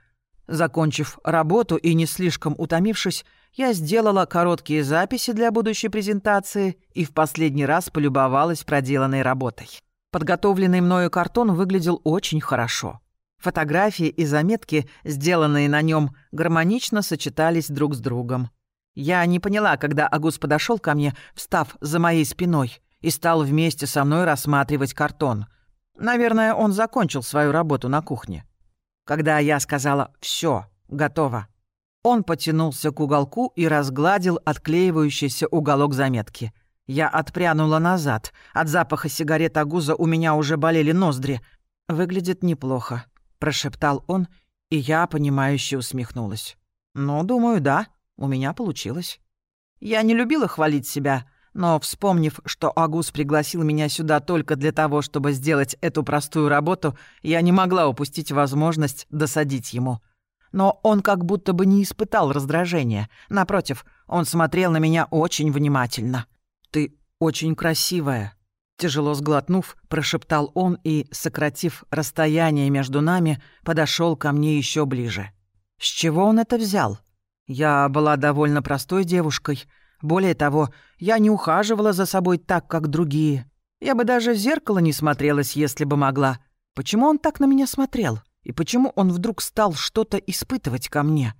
Закончив работу и не слишком утомившись, я сделала короткие записи для будущей презентации и в последний раз полюбовалась проделанной работой. Подготовленный мною картон выглядел очень хорошо. Фотографии и заметки, сделанные на нем, гармонично сочетались друг с другом. Я не поняла, когда Агус подошел ко мне, встав за моей спиной, и стал вместе со мной рассматривать картон. Наверное, он закончил свою работу на кухне. Когда я сказала «всё, готово», он потянулся к уголку и разгладил отклеивающийся уголок заметки. Я отпрянула назад. От запаха сигарет Агуза у меня уже болели ноздри. «Выглядит неплохо», — прошептал он, и я, понимающе усмехнулась. «Ну, думаю, да, у меня получилось». Я не любила хвалить себя, но, вспомнив, что Агус пригласил меня сюда только для того, чтобы сделать эту простую работу, я не могла упустить возможность досадить ему. Но он как будто бы не испытал раздражения. Напротив, он смотрел на меня очень внимательно. «Ты очень красивая», — тяжело сглотнув, прошептал он и, сократив расстояние между нами, подошел ко мне еще ближе. «С чего он это взял?» Я была довольно простой девушкой. Более того, я не ухаживала за собой так, как другие. Я бы даже в зеркало не смотрелась, если бы могла. Почему он так на меня смотрел? И почему он вдруг стал что-то испытывать ко мне?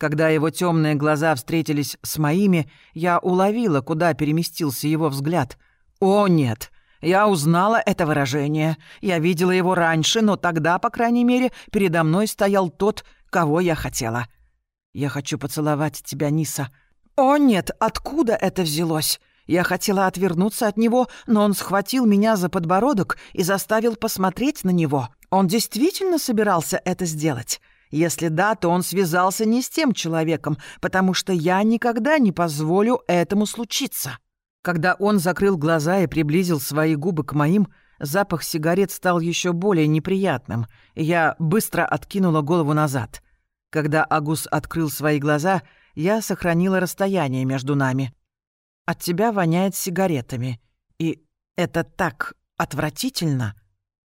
Когда его темные глаза встретились с моими, я уловила, куда переместился его взгляд. О, нет! Я узнала это выражение. Я видела его раньше, но тогда, по крайней мере, передо мной стоял тот, кого я хотела — «Я хочу поцеловать тебя, Ниса». «О, нет, откуда это взялось?» Я хотела отвернуться от него, но он схватил меня за подбородок и заставил посмотреть на него. Он действительно собирался это сделать? Если да, то он связался не с тем человеком, потому что я никогда не позволю этому случиться. Когда он закрыл глаза и приблизил свои губы к моим, запах сигарет стал еще более неприятным. Я быстро откинула голову назад. Когда Агус открыл свои глаза, я сохранила расстояние между нами. «От тебя воняет сигаретами. И это так отвратительно!»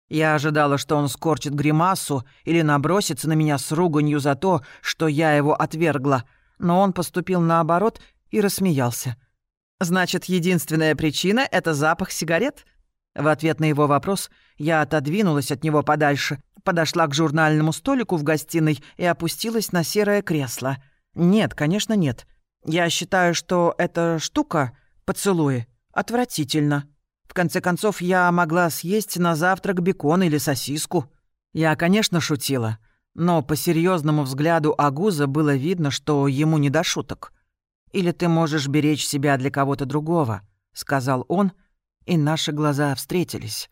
Я ожидала, что он скорчит гримасу или набросится на меня с руганью за то, что я его отвергла, но он поступил наоборот и рассмеялся. «Значит, единственная причина — это запах сигарет?» В ответ на его вопрос я отодвинулась от него подальше, подошла к журнальному столику в гостиной и опустилась на серое кресло. «Нет, конечно, нет. Я считаю, что эта штука, поцелуи, отвратительно. В конце концов, я могла съесть на завтрак бекон или сосиску». Я, конечно, шутила, но по серьезному взгляду Агуза было видно, что ему не до шуток. «Или ты можешь беречь себя для кого-то другого», — сказал он, и наши глаза встретились.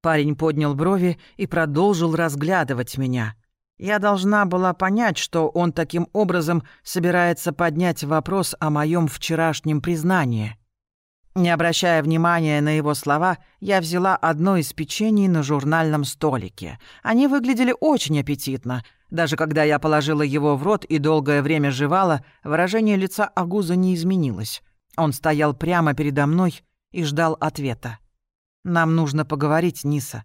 Парень поднял брови и продолжил разглядывать меня. Я должна была понять, что он таким образом собирается поднять вопрос о моем вчерашнем признании. Не обращая внимания на его слова, я взяла одно из печений на журнальном столике. Они выглядели очень аппетитно. Даже когда я положила его в рот и долгое время жевала, выражение лица Агуза не изменилось. Он стоял прямо передо мной и ждал ответа. Нам нужно поговорить, Ниса.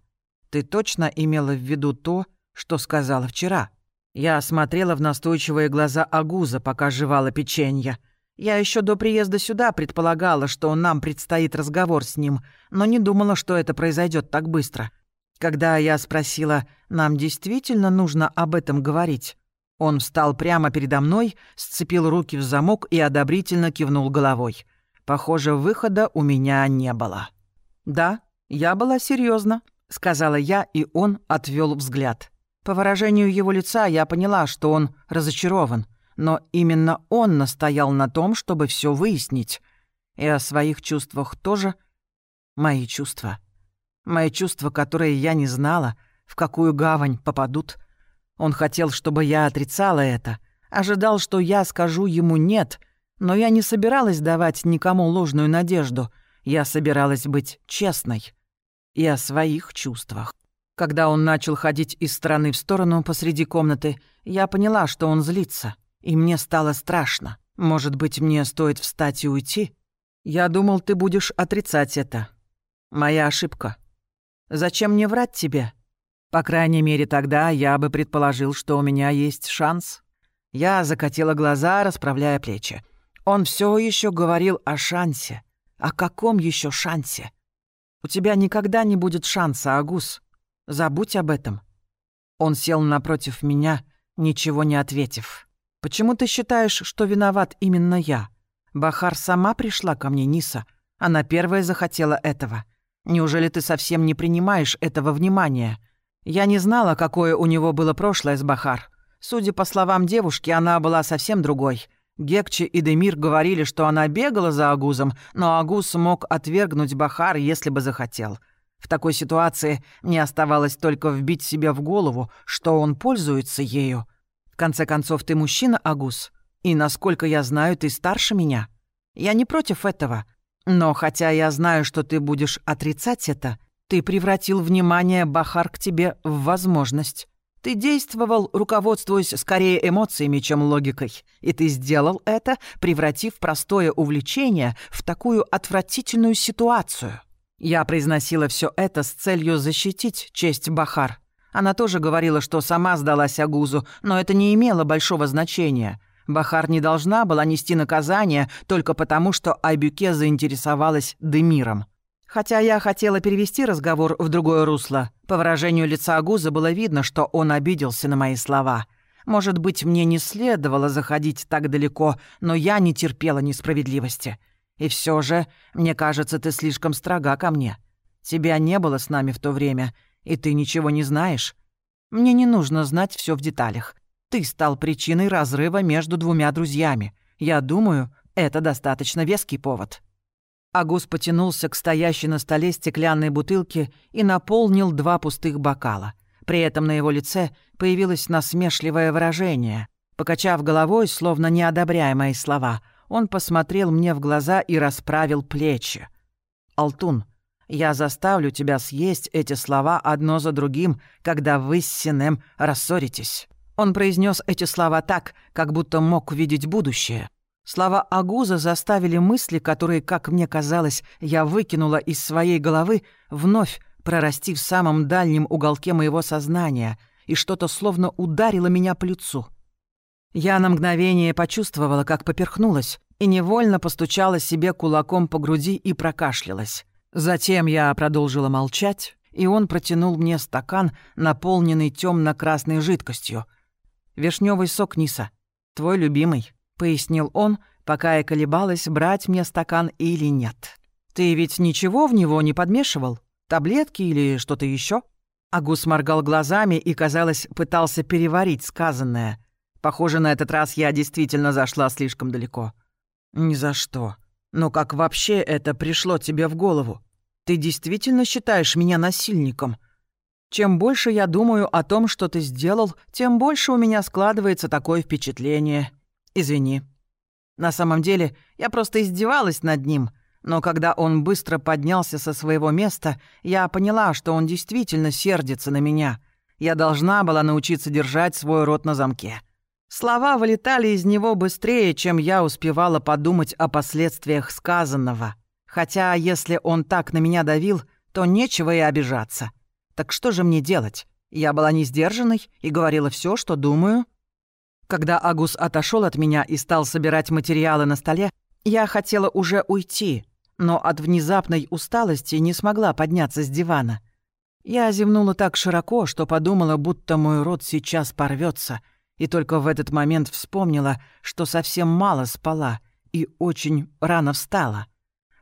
Ты точно имела в виду то, что сказала вчера?» Я осмотрела в настойчивые глаза Агуза, пока жевала печенье. Я еще до приезда сюда предполагала, что нам предстоит разговор с ним, но не думала, что это произойдет так быстро. Когда я спросила, нам действительно нужно об этом говорить, он встал прямо передо мной, сцепил руки в замок и одобрительно кивнул головой. Похоже, выхода у меня не было. «Да, я была серьезна, сказала я, и он отвел взгляд. По выражению его лица я поняла, что он разочарован, но именно он настоял на том, чтобы все выяснить. И о своих чувствах тоже. Мои чувства. Мои чувства, которые я не знала, в какую гавань попадут. Он хотел, чтобы я отрицала это, ожидал, что я скажу ему «нет», но я не собиралась давать никому ложную надежду — я собиралась быть честной и о своих чувствах. Когда он начал ходить из стороны в сторону посреди комнаты, я поняла, что он злится, и мне стало страшно. Может быть, мне стоит встать и уйти? Я думал, ты будешь отрицать это. Моя ошибка. Зачем мне врать тебе? По крайней мере, тогда я бы предположил, что у меня есть шанс. Я закатила глаза, расправляя плечи. Он все еще говорил о шансе. О каком еще шансе? У тебя никогда не будет шанса, Агус. Забудь об этом. Он сел напротив меня, ничего не ответив. Почему ты считаешь, что виноват именно я? Бахар сама пришла ко мне, Ниса. Она первая захотела этого. Неужели ты совсем не принимаешь этого внимания? Я не знала, какое у него было прошлое с Бахар. Судя по словам девушки, она была совсем другой. Гекче и Демир говорили, что она бегала за Агузом, но Агуз мог отвергнуть Бахар, если бы захотел. В такой ситуации мне оставалось только вбить себе в голову, что он пользуется ею. В конце концов, ты мужчина, Агуз, и, насколько я знаю, ты старше меня. Я не против этого. Но хотя я знаю, что ты будешь отрицать это, ты превратил внимание Бахар к тебе в возможность. Ты действовал, руководствуясь скорее эмоциями, чем логикой. И ты сделал это, превратив простое увлечение в такую отвратительную ситуацию. Я произносила все это с целью защитить честь Бахар. Она тоже говорила, что сама сдалась Агузу, но это не имело большого значения — Бахар не должна была нести наказание только потому, что Айбюке заинтересовалась Демиром. Хотя я хотела перевести разговор в другое русло, по выражению лица Агуза было видно, что он обиделся на мои слова. Может быть, мне не следовало заходить так далеко, но я не терпела несправедливости. И все же, мне кажется, ты слишком строга ко мне. Тебя не было с нами в то время, и ты ничего не знаешь. Мне не нужно знать все в деталях. Ты стал причиной разрыва между двумя друзьями. Я думаю, это достаточно веский повод». Агус потянулся к стоящей на столе стеклянной бутылке и наполнил два пустых бокала. При этом на его лице появилось насмешливое выражение. Покачав головой, словно не одобряя мои слова, он посмотрел мне в глаза и расправил плечи. «Алтун, я заставлю тебя съесть эти слова одно за другим, когда вы с Синем рассоритесь». Он произнес эти слова так, как будто мог видеть будущее. Слова Агуза заставили мысли, которые, как мне казалось, я выкинула из своей головы, вновь прорасти в самом дальнем уголке моего сознания, и что-то словно ударило меня по лицу. Я на мгновение почувствовала, как поперхнулась, и невольно постучала себе кулаком по груди и прокашлялась. Затем я продолжила молчать, и он протянул мне стакан, наполненный темно красной жидкостью — Вишневый сок Ниса. Твой любимый», — пояснил он, пока я колебалась, брать мне стакан или нет. «Ты ведь ничего в него не подмешивал? Таблетки или что-то еще? Агус моргал глазами и, казалось, пытался переварить сказанное. Похоже, на этот раз я действительно зашла слишком далеко. «Ни за что. Но как вообще это пришло тебе в голову? Ты действительно считаешь меня насильником?» Чем больше я думаю о том, что ты сделал, тем больше у меня складывается такое впечатление. Извини. На самом деле, я просто издевалась над ним, но когда он быстро поднялся со своего места, я поняла, что он действительно сердится на меня. Я должна была научиться держать свой рот на замке. Слова вылетали из него быстрее, чем я успевала подумать о последствиях сказанного. Хотя, если он так на меня давил, то нечего и обижаться. Так что же мне делать? Я была не сдержанной и говорила все, что думаю. Когда Агус отошел от меня и стал собирать материалы на столе, я хотела уже уйти, но от внезапной усталости не смогла подняться с дивана. Я зевнула так широко, что подумала, будто мой рот сейчас порвется, и только в этот момент вспомнила, что совсем мало спала и очень рано встала.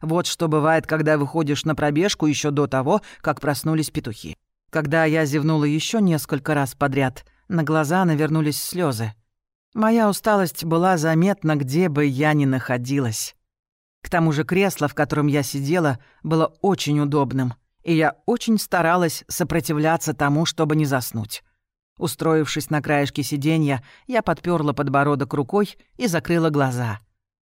Вот что бывает, когда выходишь на пробежку еще до того, как проснулись петухи. Когда я зевнула еще несколько раз подряд, на глаза навернулись слезы. Моя усталость была заметна, где бы я ни находилась. К тому же кресло, в котором я сидела, было очень удобным, и я очень старалась сопротивляться тому, чтобы не заснуть. Устроившись на краешке сиденья, я подперла подбородок рукой и закрыла глаза —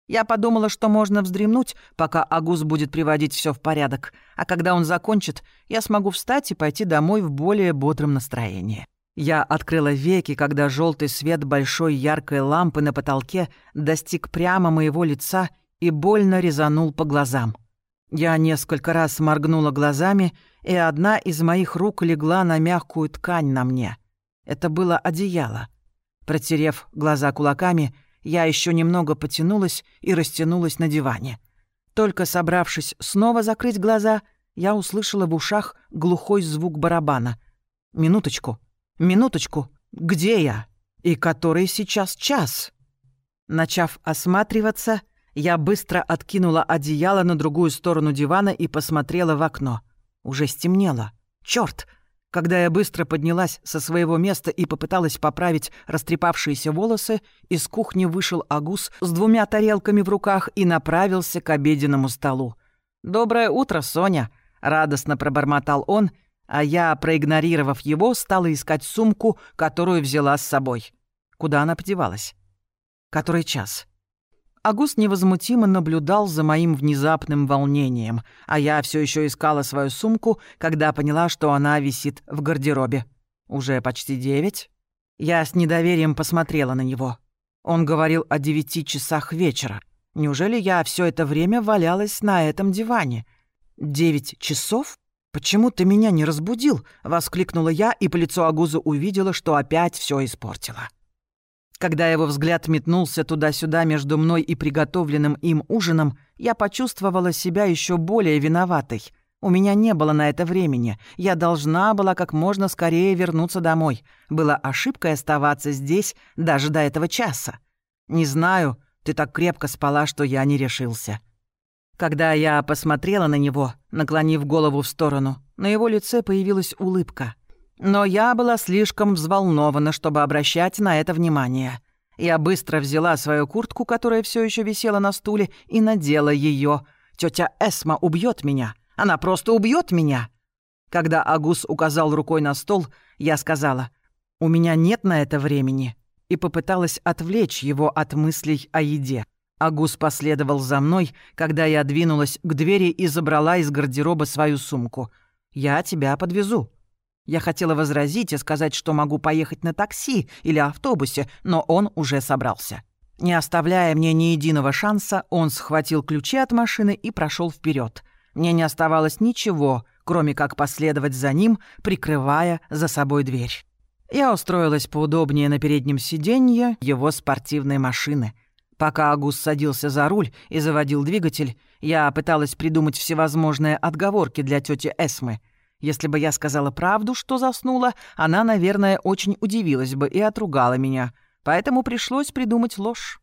я подумала, что можно вздремнуть, пока Агус будет приводить все в порядок, а когда он закончит, я смогу встать и пойти домой в более бодром настроении. Я открыла веки, когда желтый свет большой яркой лампы на потолке достиг прямо моего лица и больно резанул по глазам. Я несколько раз моргнула глазами, и одна из моих рук легла на мягкую ткань на мне. Это было одеяло. Протерев глаза кулаками, я еще немного потянулась и растянулась на диване. Только собравшись снова закрыть глаза, я услышала в ушах глухой звук барабана. «Минуточку, минуточку, где я? И который сейчас час?» Начав осматриваться, Я быстро откинула одеяло на другую сторону дивана и посмотрела в окно. Уже стемнело. Чёрт! Когда я быстро поднялась со своего места и попыталась поправить растрепавшиеся волосы, из кухни вышел Агус с двумя тарелками в руках и направился к обеденному столу. «Доброе утро, Соня!» — радостно пробормотал он, а я, проигнорировав его, стала искать сумку, которую взяла с собой. Куда она подевалась? Который час? Агус невозмутимо наблюдал за моим внезапным волнением, а я все еще искала свою сумку, когда поняла, что она висит в гардеробе. Уже почти девять. Я с недоверием посмотрела на него. Он говорил о девяти часах вечера. Неужели я все это время валялась на этом диване? Девять часов? Почему ты меня не разбудил? воскликнула я, и по лицу Агуза увидела, что опять все испортила. Когда его взгляд метнулся туда-сюда между мной и приготовленным им ужином, я почувствовала себя еще более виноватой. У меня не было на это времени. Я должна была как можно скорее вернуться домой. Было ошибкой оставаться здесь даже до этого часа. Не знаю, ты так крепко спала, что я не решился. Когда я посмотрела на него, наклонив голову в сторону, на его лице появилась улыбка. Но я была слишком взволнована, чтобы обращать на это внимание. Я быстро взяла свою куртку, которая все еще висела на стуле, и надела ее. Тетя Эсма убьет меня. Она просто убьет меня. Когда Агус указал рукой на стол, я сказала, «У меня нет на это времени», и попыталась отвлечь его от мыслей о еде. Агус последовал за мной, когда я двинулась к двери и забрала из гардероба свою сумку. «Я тебя подвезу», я хотела возразить и сказать, что могу поехать на такси или автобусе, но он уже собрался. Не оставляя мне ни единого шанса, он схватил ключи от машины и прошел вперед. Мне не оставалось ничего, кроме как последовать за ним, прикрывая за собой дверь. Я устроилась поудобнее на переднем сиденье его спортивной машины. Пока Агус садился за руль и заводил двигатель, я пыталась придумать всевозможные отговорки для тети Эсмы — если бы я сказала правду, что заснула, она, наверное, очень удивилась бы и отругала меня. Поэтому пришлось придумать ложь.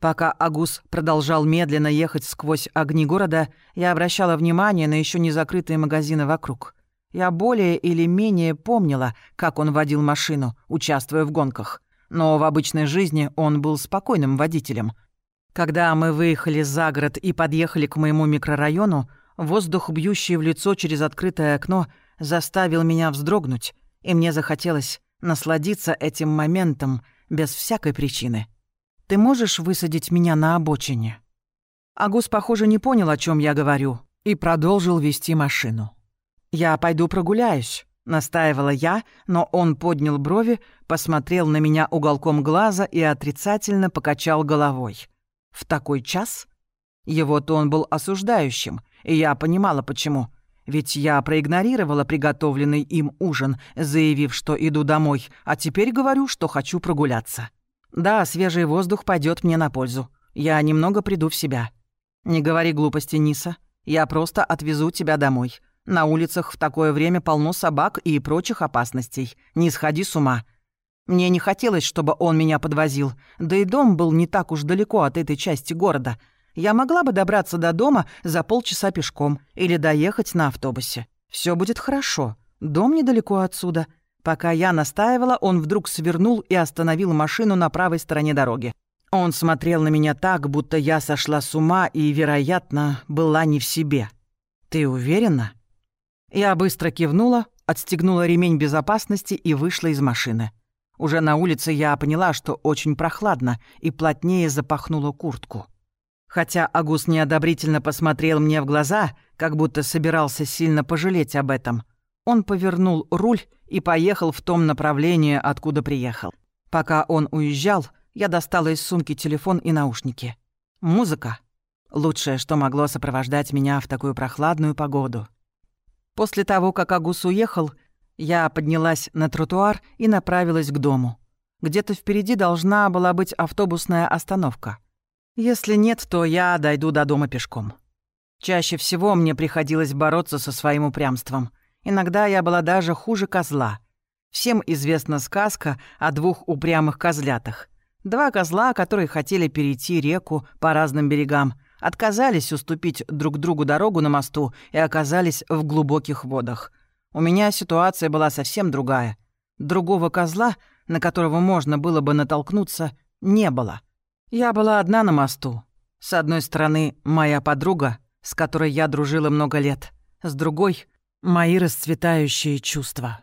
Пока Агус продолжал медленно ехать сквозь огни города, я обращала внимание на еще не закрытые магазины вокруг. Я более или менее помнила, как он водил машину, участвуя в гонках. Но в обычной жизни он был спокойным водителем. Когда мы выехали за город и подъехали к моему микрорайону, Воздух, бьющий в лицо через открытое окно, заставил меня вздрогнуть, и мне захотелось насладиться этим моментом без всякой причины. «Ты можешь высадить меня на обочине?» Агус, похоже, не понял, о чем я говорю, и продолжил вести машину. «Я пойду прогуляюсь», — настаивала я, но он поднял брови, посмотрел на меня уголком глаза и отрицательно покачал головой. «В такой час?» Его тон был осуждающим — и я понимала, почему. Ведь я проигнорировала приготовленный им ужин, заявив, что иду домой, а теперь говорю, что хочу прогуляться. Да, свежий воздух пойдет мне на пользу. Я немного приду в себя. Не говори глупости, Ниса. Я просто отвезу тебя домой. На улицах в такое время полно собак и прочих опасностей. Не сходи с ума. Мне не хотелось, чтобы он меня подвозил, да и дом был не так уж далеко от этой части города — я могла бы добраться до дома за полчаса пешком или доехать на автобусе. Все будет хорошо. Дом недалеко отсюда. Пока я настаивала, он вдруг свернул и остановил машину на правой стороне дороги. Он смотрел на меня так, будто я сошла с ума и, вероятно, была не в себе. «Ты уверена?» Я быстро кивнула, отстегнула ремень безопасности и вышла из машины. Уже на улице я поняла, что очень прохладно, и плотнее запахнула куртку. Хотя Агус неодобрительно посмотрел мне в глаза, как будто собирался сильно пожалеть об этом, он повернул руль и поехал в том направлении, откуда приехал. Пока он уезжал, я достала из сумки телефон и наушники. Музыка — лучшее, что могло сопровождать меня в такую прохладную погоду. После того, как Агус уехал, я поднялась на тротуар и направилась к дому. Где-то впереди должна была быть автобусная остановка — если нет, то я дойду до дома пешком. Чаще всего мне приходилось бороться со своим упрямством. Иногда я была даже хуже козла. Всем известна сказка о двух упрямых козлятах. Два козла, которые хотели перейти реку по разным берегам, отказались уступить друг другу дорогу на мосту и оказались в глубоких водах. У меня ситуация была совсем другая. Другого козла, на которого можно было бы натолкнуться, не было. Я была одна на мосту. С одной стороны, моя подруга, с которой я дружила много лет. С другой — мои расцветающие чувства.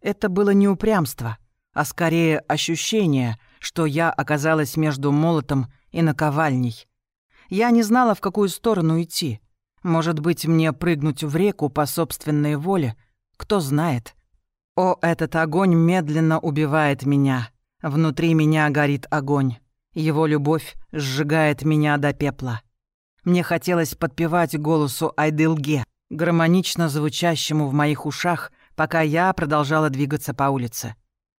Это было не упрямство, а скорее ощущение, что я оказалась между молотом и наковальней. Я не знала, в какую сторону идти. Может быть, мне прыгнуть в реку по собственной воле? Кто знает. О, этот огонь медленно убивает меня. Внутри меня горит огонь. Его любовь сжигает меня до пепла. Мне хотелось подпевать голосу Айдылге, гармонично звучащему в моих ушах, пока я продолжала двигаться по улице.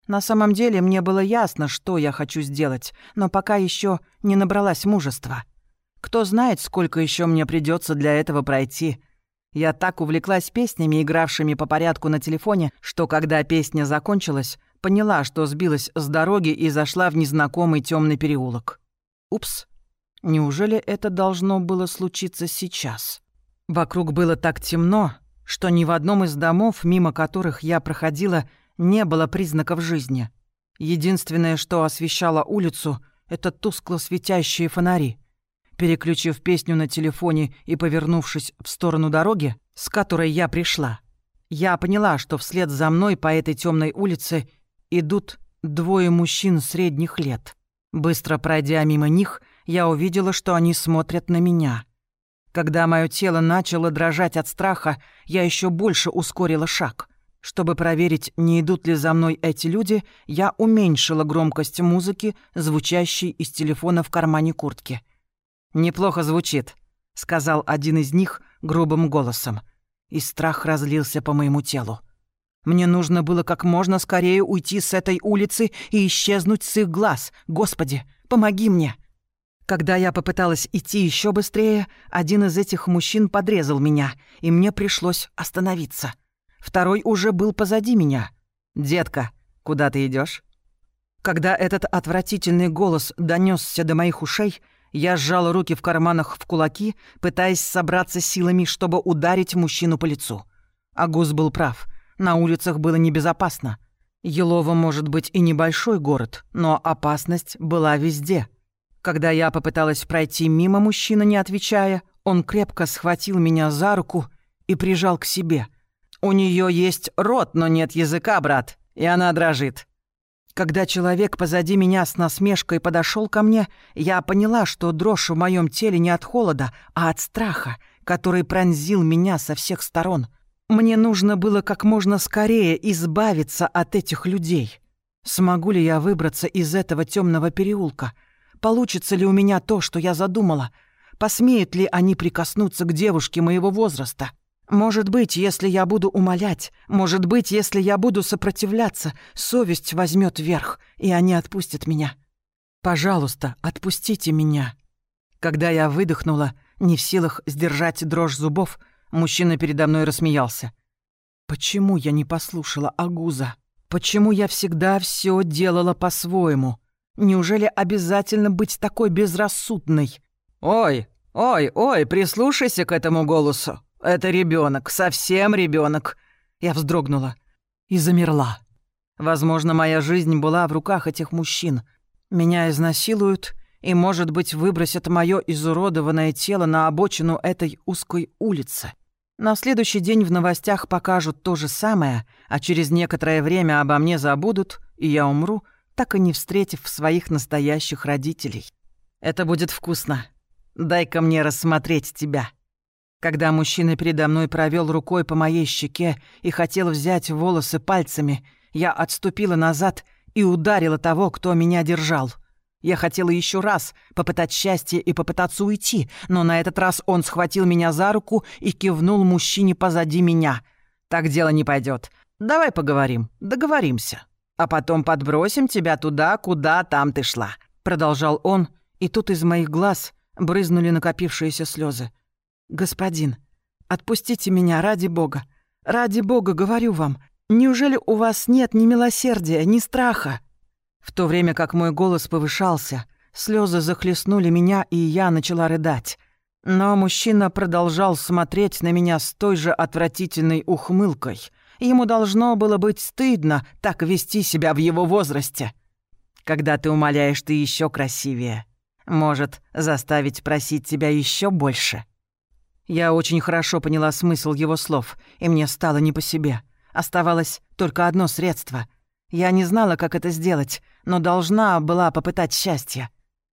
На самом деле мне было ясно, что я хочу сделать, но пока еще не набралась мужества. Кто знает, сколько еще мне придется для этого пройти. Я так увлеклась песнями, игравшими по порядку на телефоне, что когда песня закончилась, поняла, что сбилась с дороги и зашла в незнакомый темный переулок. Упс. Неужели это должно было случиться сейчас? Вокруг было так темно, что ни в одном из домов, мимо которых я проходила, не было признаков жизни. Единственное, что освещало улицу, это тускло светящие фонари. Переключив песню на телефоне и повернувшись в сторону дороги, с которой я пришла, я поняла, что вслед за мной по этой темной улице идут двое мужчин средних лет. Быстро пройдя мимо них, я увидела, что они смотрят на меня. Когда мое тело начало дрожать от страха, я еще больше ускорила шаг — чтобы проверить, не идут ли за мной эти люди, я уменьшила громкость музыки, звучащей из телефона в кармане куртки. «Неплохо звучит», — сказал один из них грубым голосом. И страх разлился по моему телу. Мне нужно было как можно скорее уйти с этой улицы и исчезнуть с их глаз. Господи, помоги мне!» Когда я попыталась идти еще быстрее, один из этих мужчин подрезал меня, и мне пришлось остановиться — Второй уже был позади меня. «Детка, куда ты идешь? Когда этот отвратительный голос донесся до моих ушей, я сжал руки в карманах в кулаки, пытаясь собраться силами, чтобы ударить мужчину по лицу. Агус был прав. На улицах было небезопасно. Елово может быть и небольшой город, но опасность была везде. Когда я попыталась пройти мимо мужчины, не отвечая, он крепко схватил меня за руку и прижал к себе — у нее есть рот, но нет языка, брат, и она дрожит. Когда человек позади меня с насмешкой подошел ко мне, я поняла, что дрожь в моем теле не от холода, а от страха, который пронзил меня со всех сторон. Мне нужно было как можно скорее избавиться от этих людей. Смогу ли я выбраться из этого темного переулка? Получится ли у меня то, что я задумала? Посмеют ли они прикоснуться к девушке моего возраста? Может быть, если я буду умолять, может быть, если я буду сопротивляться, совесть возьмет верх, и они отпустят меня. Пожалуйста, отпустите меня. Когда я выдохнула, не в силах сдержать дрожь зубов, мужчина передо мной рассмеялся. Почему я не послушала Агуза? Почему я всегда все делала по-своему? Неужели обязательно быть такой безрассудной? Ой, ой, ой, прислушайся к этому голосу. Это ребенок, совсем ребенок. Я вздрогнула и замерла. Возможно, моя жизнь была в руках этих мужчин. Меня изнасилуют и, может быть, выбросят мое изуродованное тело на обочину этой узкой улицы. На следующий день в новостях покажут то же самое, а через некоторое время обо мне забудут, и я умру, так и не встретив своих настоящих родителей. Это будет вкусно. Дай-ка мне рассмотреть тебя. Когда мужчина передо мной провел рукой по моей щеке и хотел взять волосы пальцами, я отступила назад и ударила того, кто меня держал. Я хотела еще раз попытать счастье и попытаться уйти, но на этот раз он схватил меня за руку и кивнул мужчине позади меня. «Так дело не пойдет. Давай поговорим, договоримся. А потом подбросим тебя туда, куда там ты шла», — продолжал он, и тут из моих глаз брызнули накопившиеся слезы. «Господин, отпустите меня ради Бога. Ради Бога, говорю вам. Неужели у вас нет ни милосердия, ни страха?» В то время как мой голос повышался, слезы захлестнули меня, и я начала рыдать. Но мужчина продолжал смотреть на меня с той же отвратительной ухмылкой. Ему должно было быть стыдно так вести себя в его возрасте. Когда ты умоляешь, ты еще красивее. Может, заставить просить тебя еще больше. Я очень хорошо поняла смысл его слов, и мне стало не по себе. Оставалось только одно средство. Я не знала, как это сделать, но должна была попытать счастье.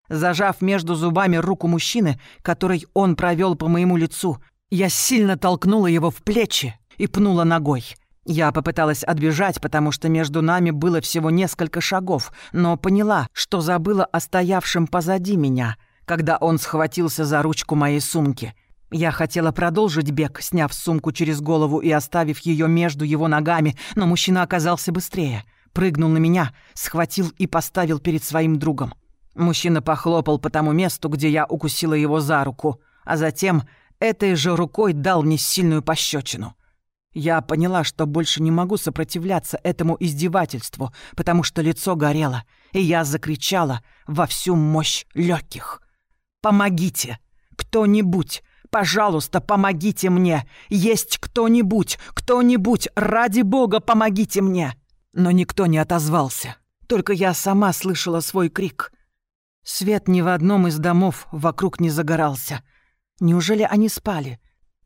Зажав между зубами руку мужчины, которой он провел по моему лицу, я сильно толкнула его в плечи и пнула ногой. Я попыталась отбежать, потому что между нами было всего несколько шагов, но поняла, что забыла о стоявшем позади меня, когда он схватился за ручку моей сумки. Я хотела продолжить бег, сняв сумку через голову и оставив ее между его ногами, но мужчина оказался быстрее. Прыгнул на меня, схватил и поставил перед своим другом. Мужчина похлопал по тому месту, где я укусила его за руку, а затем этой же рукой дал мне сильную пощечину. Я поняла, что больше не могу сопротивляться этому издевательству, потому что лицо горело, и я закричала во всю мощь легких. «Помогите! Кто-нибудь! Пожалуйста, помогите мне! Есть кто-нибудь! Кто-нибудь! Ради бога, помогите мне!» Но никто не отозвался. Только я сама слышала свой крик. Свет ни в одном из домов вокруг не загорался. Неужели они спали?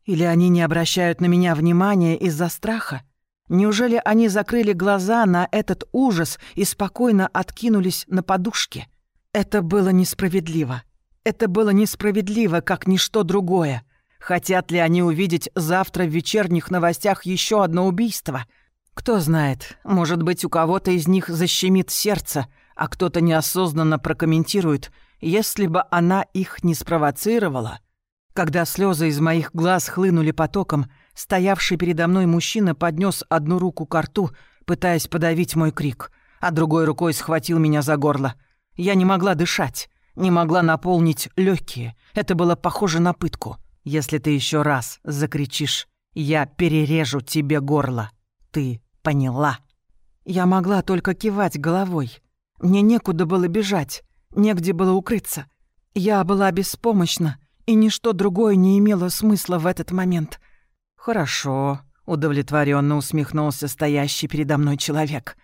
Или они не обращают на меня внимания из-за страха? Неужели они закрыли глаза на этот ужас и спокойно откинулись на подушки? Это было несправедливо. Это было несправедливо, как ничто другое. Хотят ли они увидеть завтра в вечерних новостях еще одно убийство? Кто знает, может быть, у кого-то из них защемит сердце, а кто-то неосознанно прокомментирует, если бы она их не спровоцировала — когда слезы из моих глаз хлынули потоком, стоявший передо мной мужчина поднес одну руку к рту, пытаясь подавить мой крик, а другой рукой схватил меня за горло. Я не могла дышать, не могла наполнить легкие. Это было похоже на пытку. Если ты еще раз закричишь, я перережу тебе горло. Ты поняла? Я могла только кивать головой. Мне некуда было бежать, негде было укрыться. Я была беспомощна, и ничто другое не имело смысла в этот момент. «Хорошо», — удовлетворенно усмехнулся стоящий передо мной человек.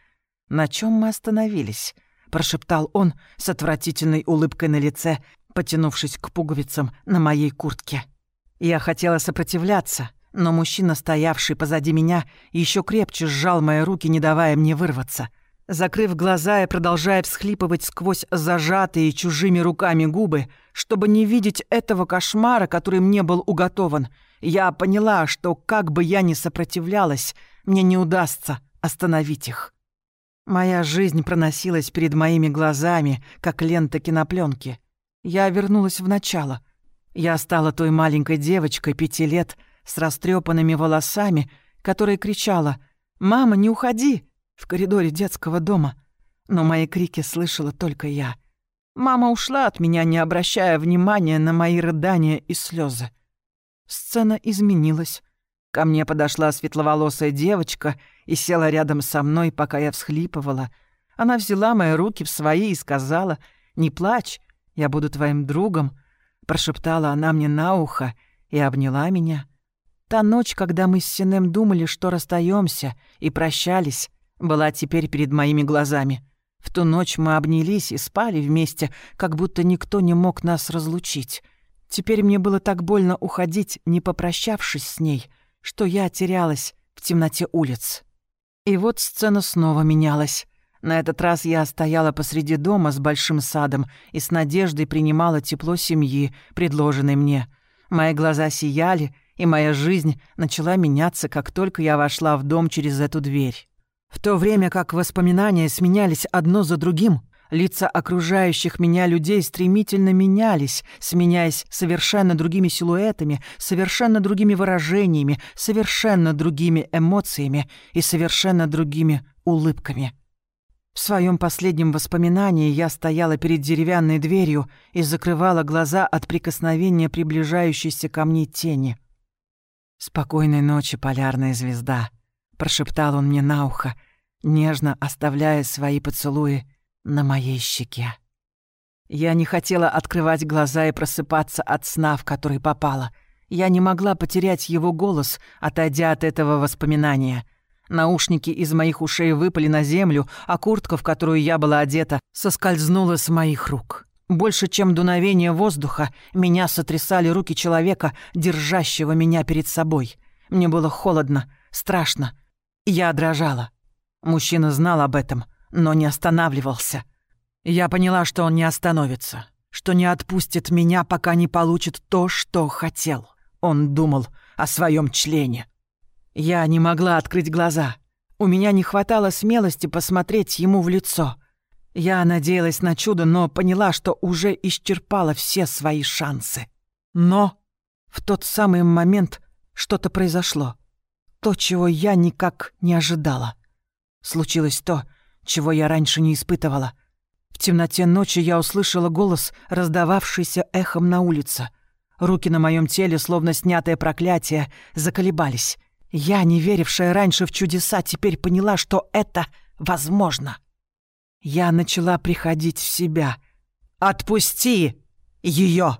«На чем мы остановились?» — прошептал он с отвратительной улыбкой на лице, потянувшись к пуговицам на моей куртке. Я хотела сопротивляться, но мужчина, стоявший позади меня, еще крепче сжал мои руки, не давая мне вырваться — Закрыв глаза и продолжая всхлипывать сквозь зажатые чужими руками губы, чтобы не видеть этого кошмара, который мне был уготован, я поняла, что как бы я ни сопротивлялась, мне не удастся остановить их. Моя жизнь проносилась перед моими глазами, как лента кинопленки. Я вернулась в начало. Я стала той маленькой девочкой пяти лет с растрепанными волосами, которая кричала «Мама, не уходи!» в коридоре детского дома, но мои крики слышала только я. Мама ушла от меня, не обращая внимания на мои рыдания и слезы. Сцена изменилась. Ко мне подошла светловолосая девочка и села рядом со мной, пока я всхлипывала. Она взяла мои руки в свои и сказала «Не плачь, я буду твоим другом», прошептала она мне на ухо и обняла меня. Та ночь, когда мы с Синем думали, что расстаемся и прощались, была теперь перед моими глазами. В ту ночь мы обнялись и спали вместе, как будто никто не мог нас разлучить. Теперь мне было так больно уходить, не попрощавшись с ней, что я терялась в темноте улиц. И вот сцена снова менялась. На этот раз я стояла посреди дома с большим садом и с надеждой принимала тепло семьи, предложенной мне. Мои глаза сияли, и моя жизнь начала меняться, как только я вошла в дом через эту дверь. В то время как воспоминания сменялись одно за другим, лица окружающих меня людей стремительно менялись, сменяясь совершенно другими силуэтами, совершенно другими выражениями, совершенно другими эмоциями и совершенно другими улыбками. В своем последнем воспоминании я стояла перед деревянной дверью и закрывала глаза от прикосновения приближающейся ко мне тени. «Спокойной ночи, полярная звезда», прошептал он мне на ухо, нежно оставляя свои поцелуи на моей щеке. Я не хотела открывать глаза и просыпаться от сна, в который попала. Я не могла потерять его голос, отойдя от этого воспоминания. Наушники из моих ушей выпали на землю, а куртка, в которую я была одета, соскользнула с моих рук. Больше, чем дуновение воздуха, меня сотрясали руки человека, держащего меня перед собой. Мне было холодно, страшно. Я дрожала. Мужчина знал об этом, но не останавливался. Я поняла, что он не остановится, что не отпустит меня, пока не получит то, что хотел. Он думал о своем члене. Я не могла открыть глаза. У меня не хватало смелости посмотреть ему в лицо. Я надеялась на чудо, но поняла, что уже исчерпала все свои шансы. Но в тот самый момент что-то произошло. То, чего я никак не ожидала. Случилось то, чего я раньше не испытывала. В темноте ночи я услышала голос, раздававшийся эхом на улице. Руки на моем теле, словно снятое проклятие, заколебались. Я, не верившая раньше в чудеса, теперь поняла, что это возможно. Я начала приходить в себя. «Отпусти ее!»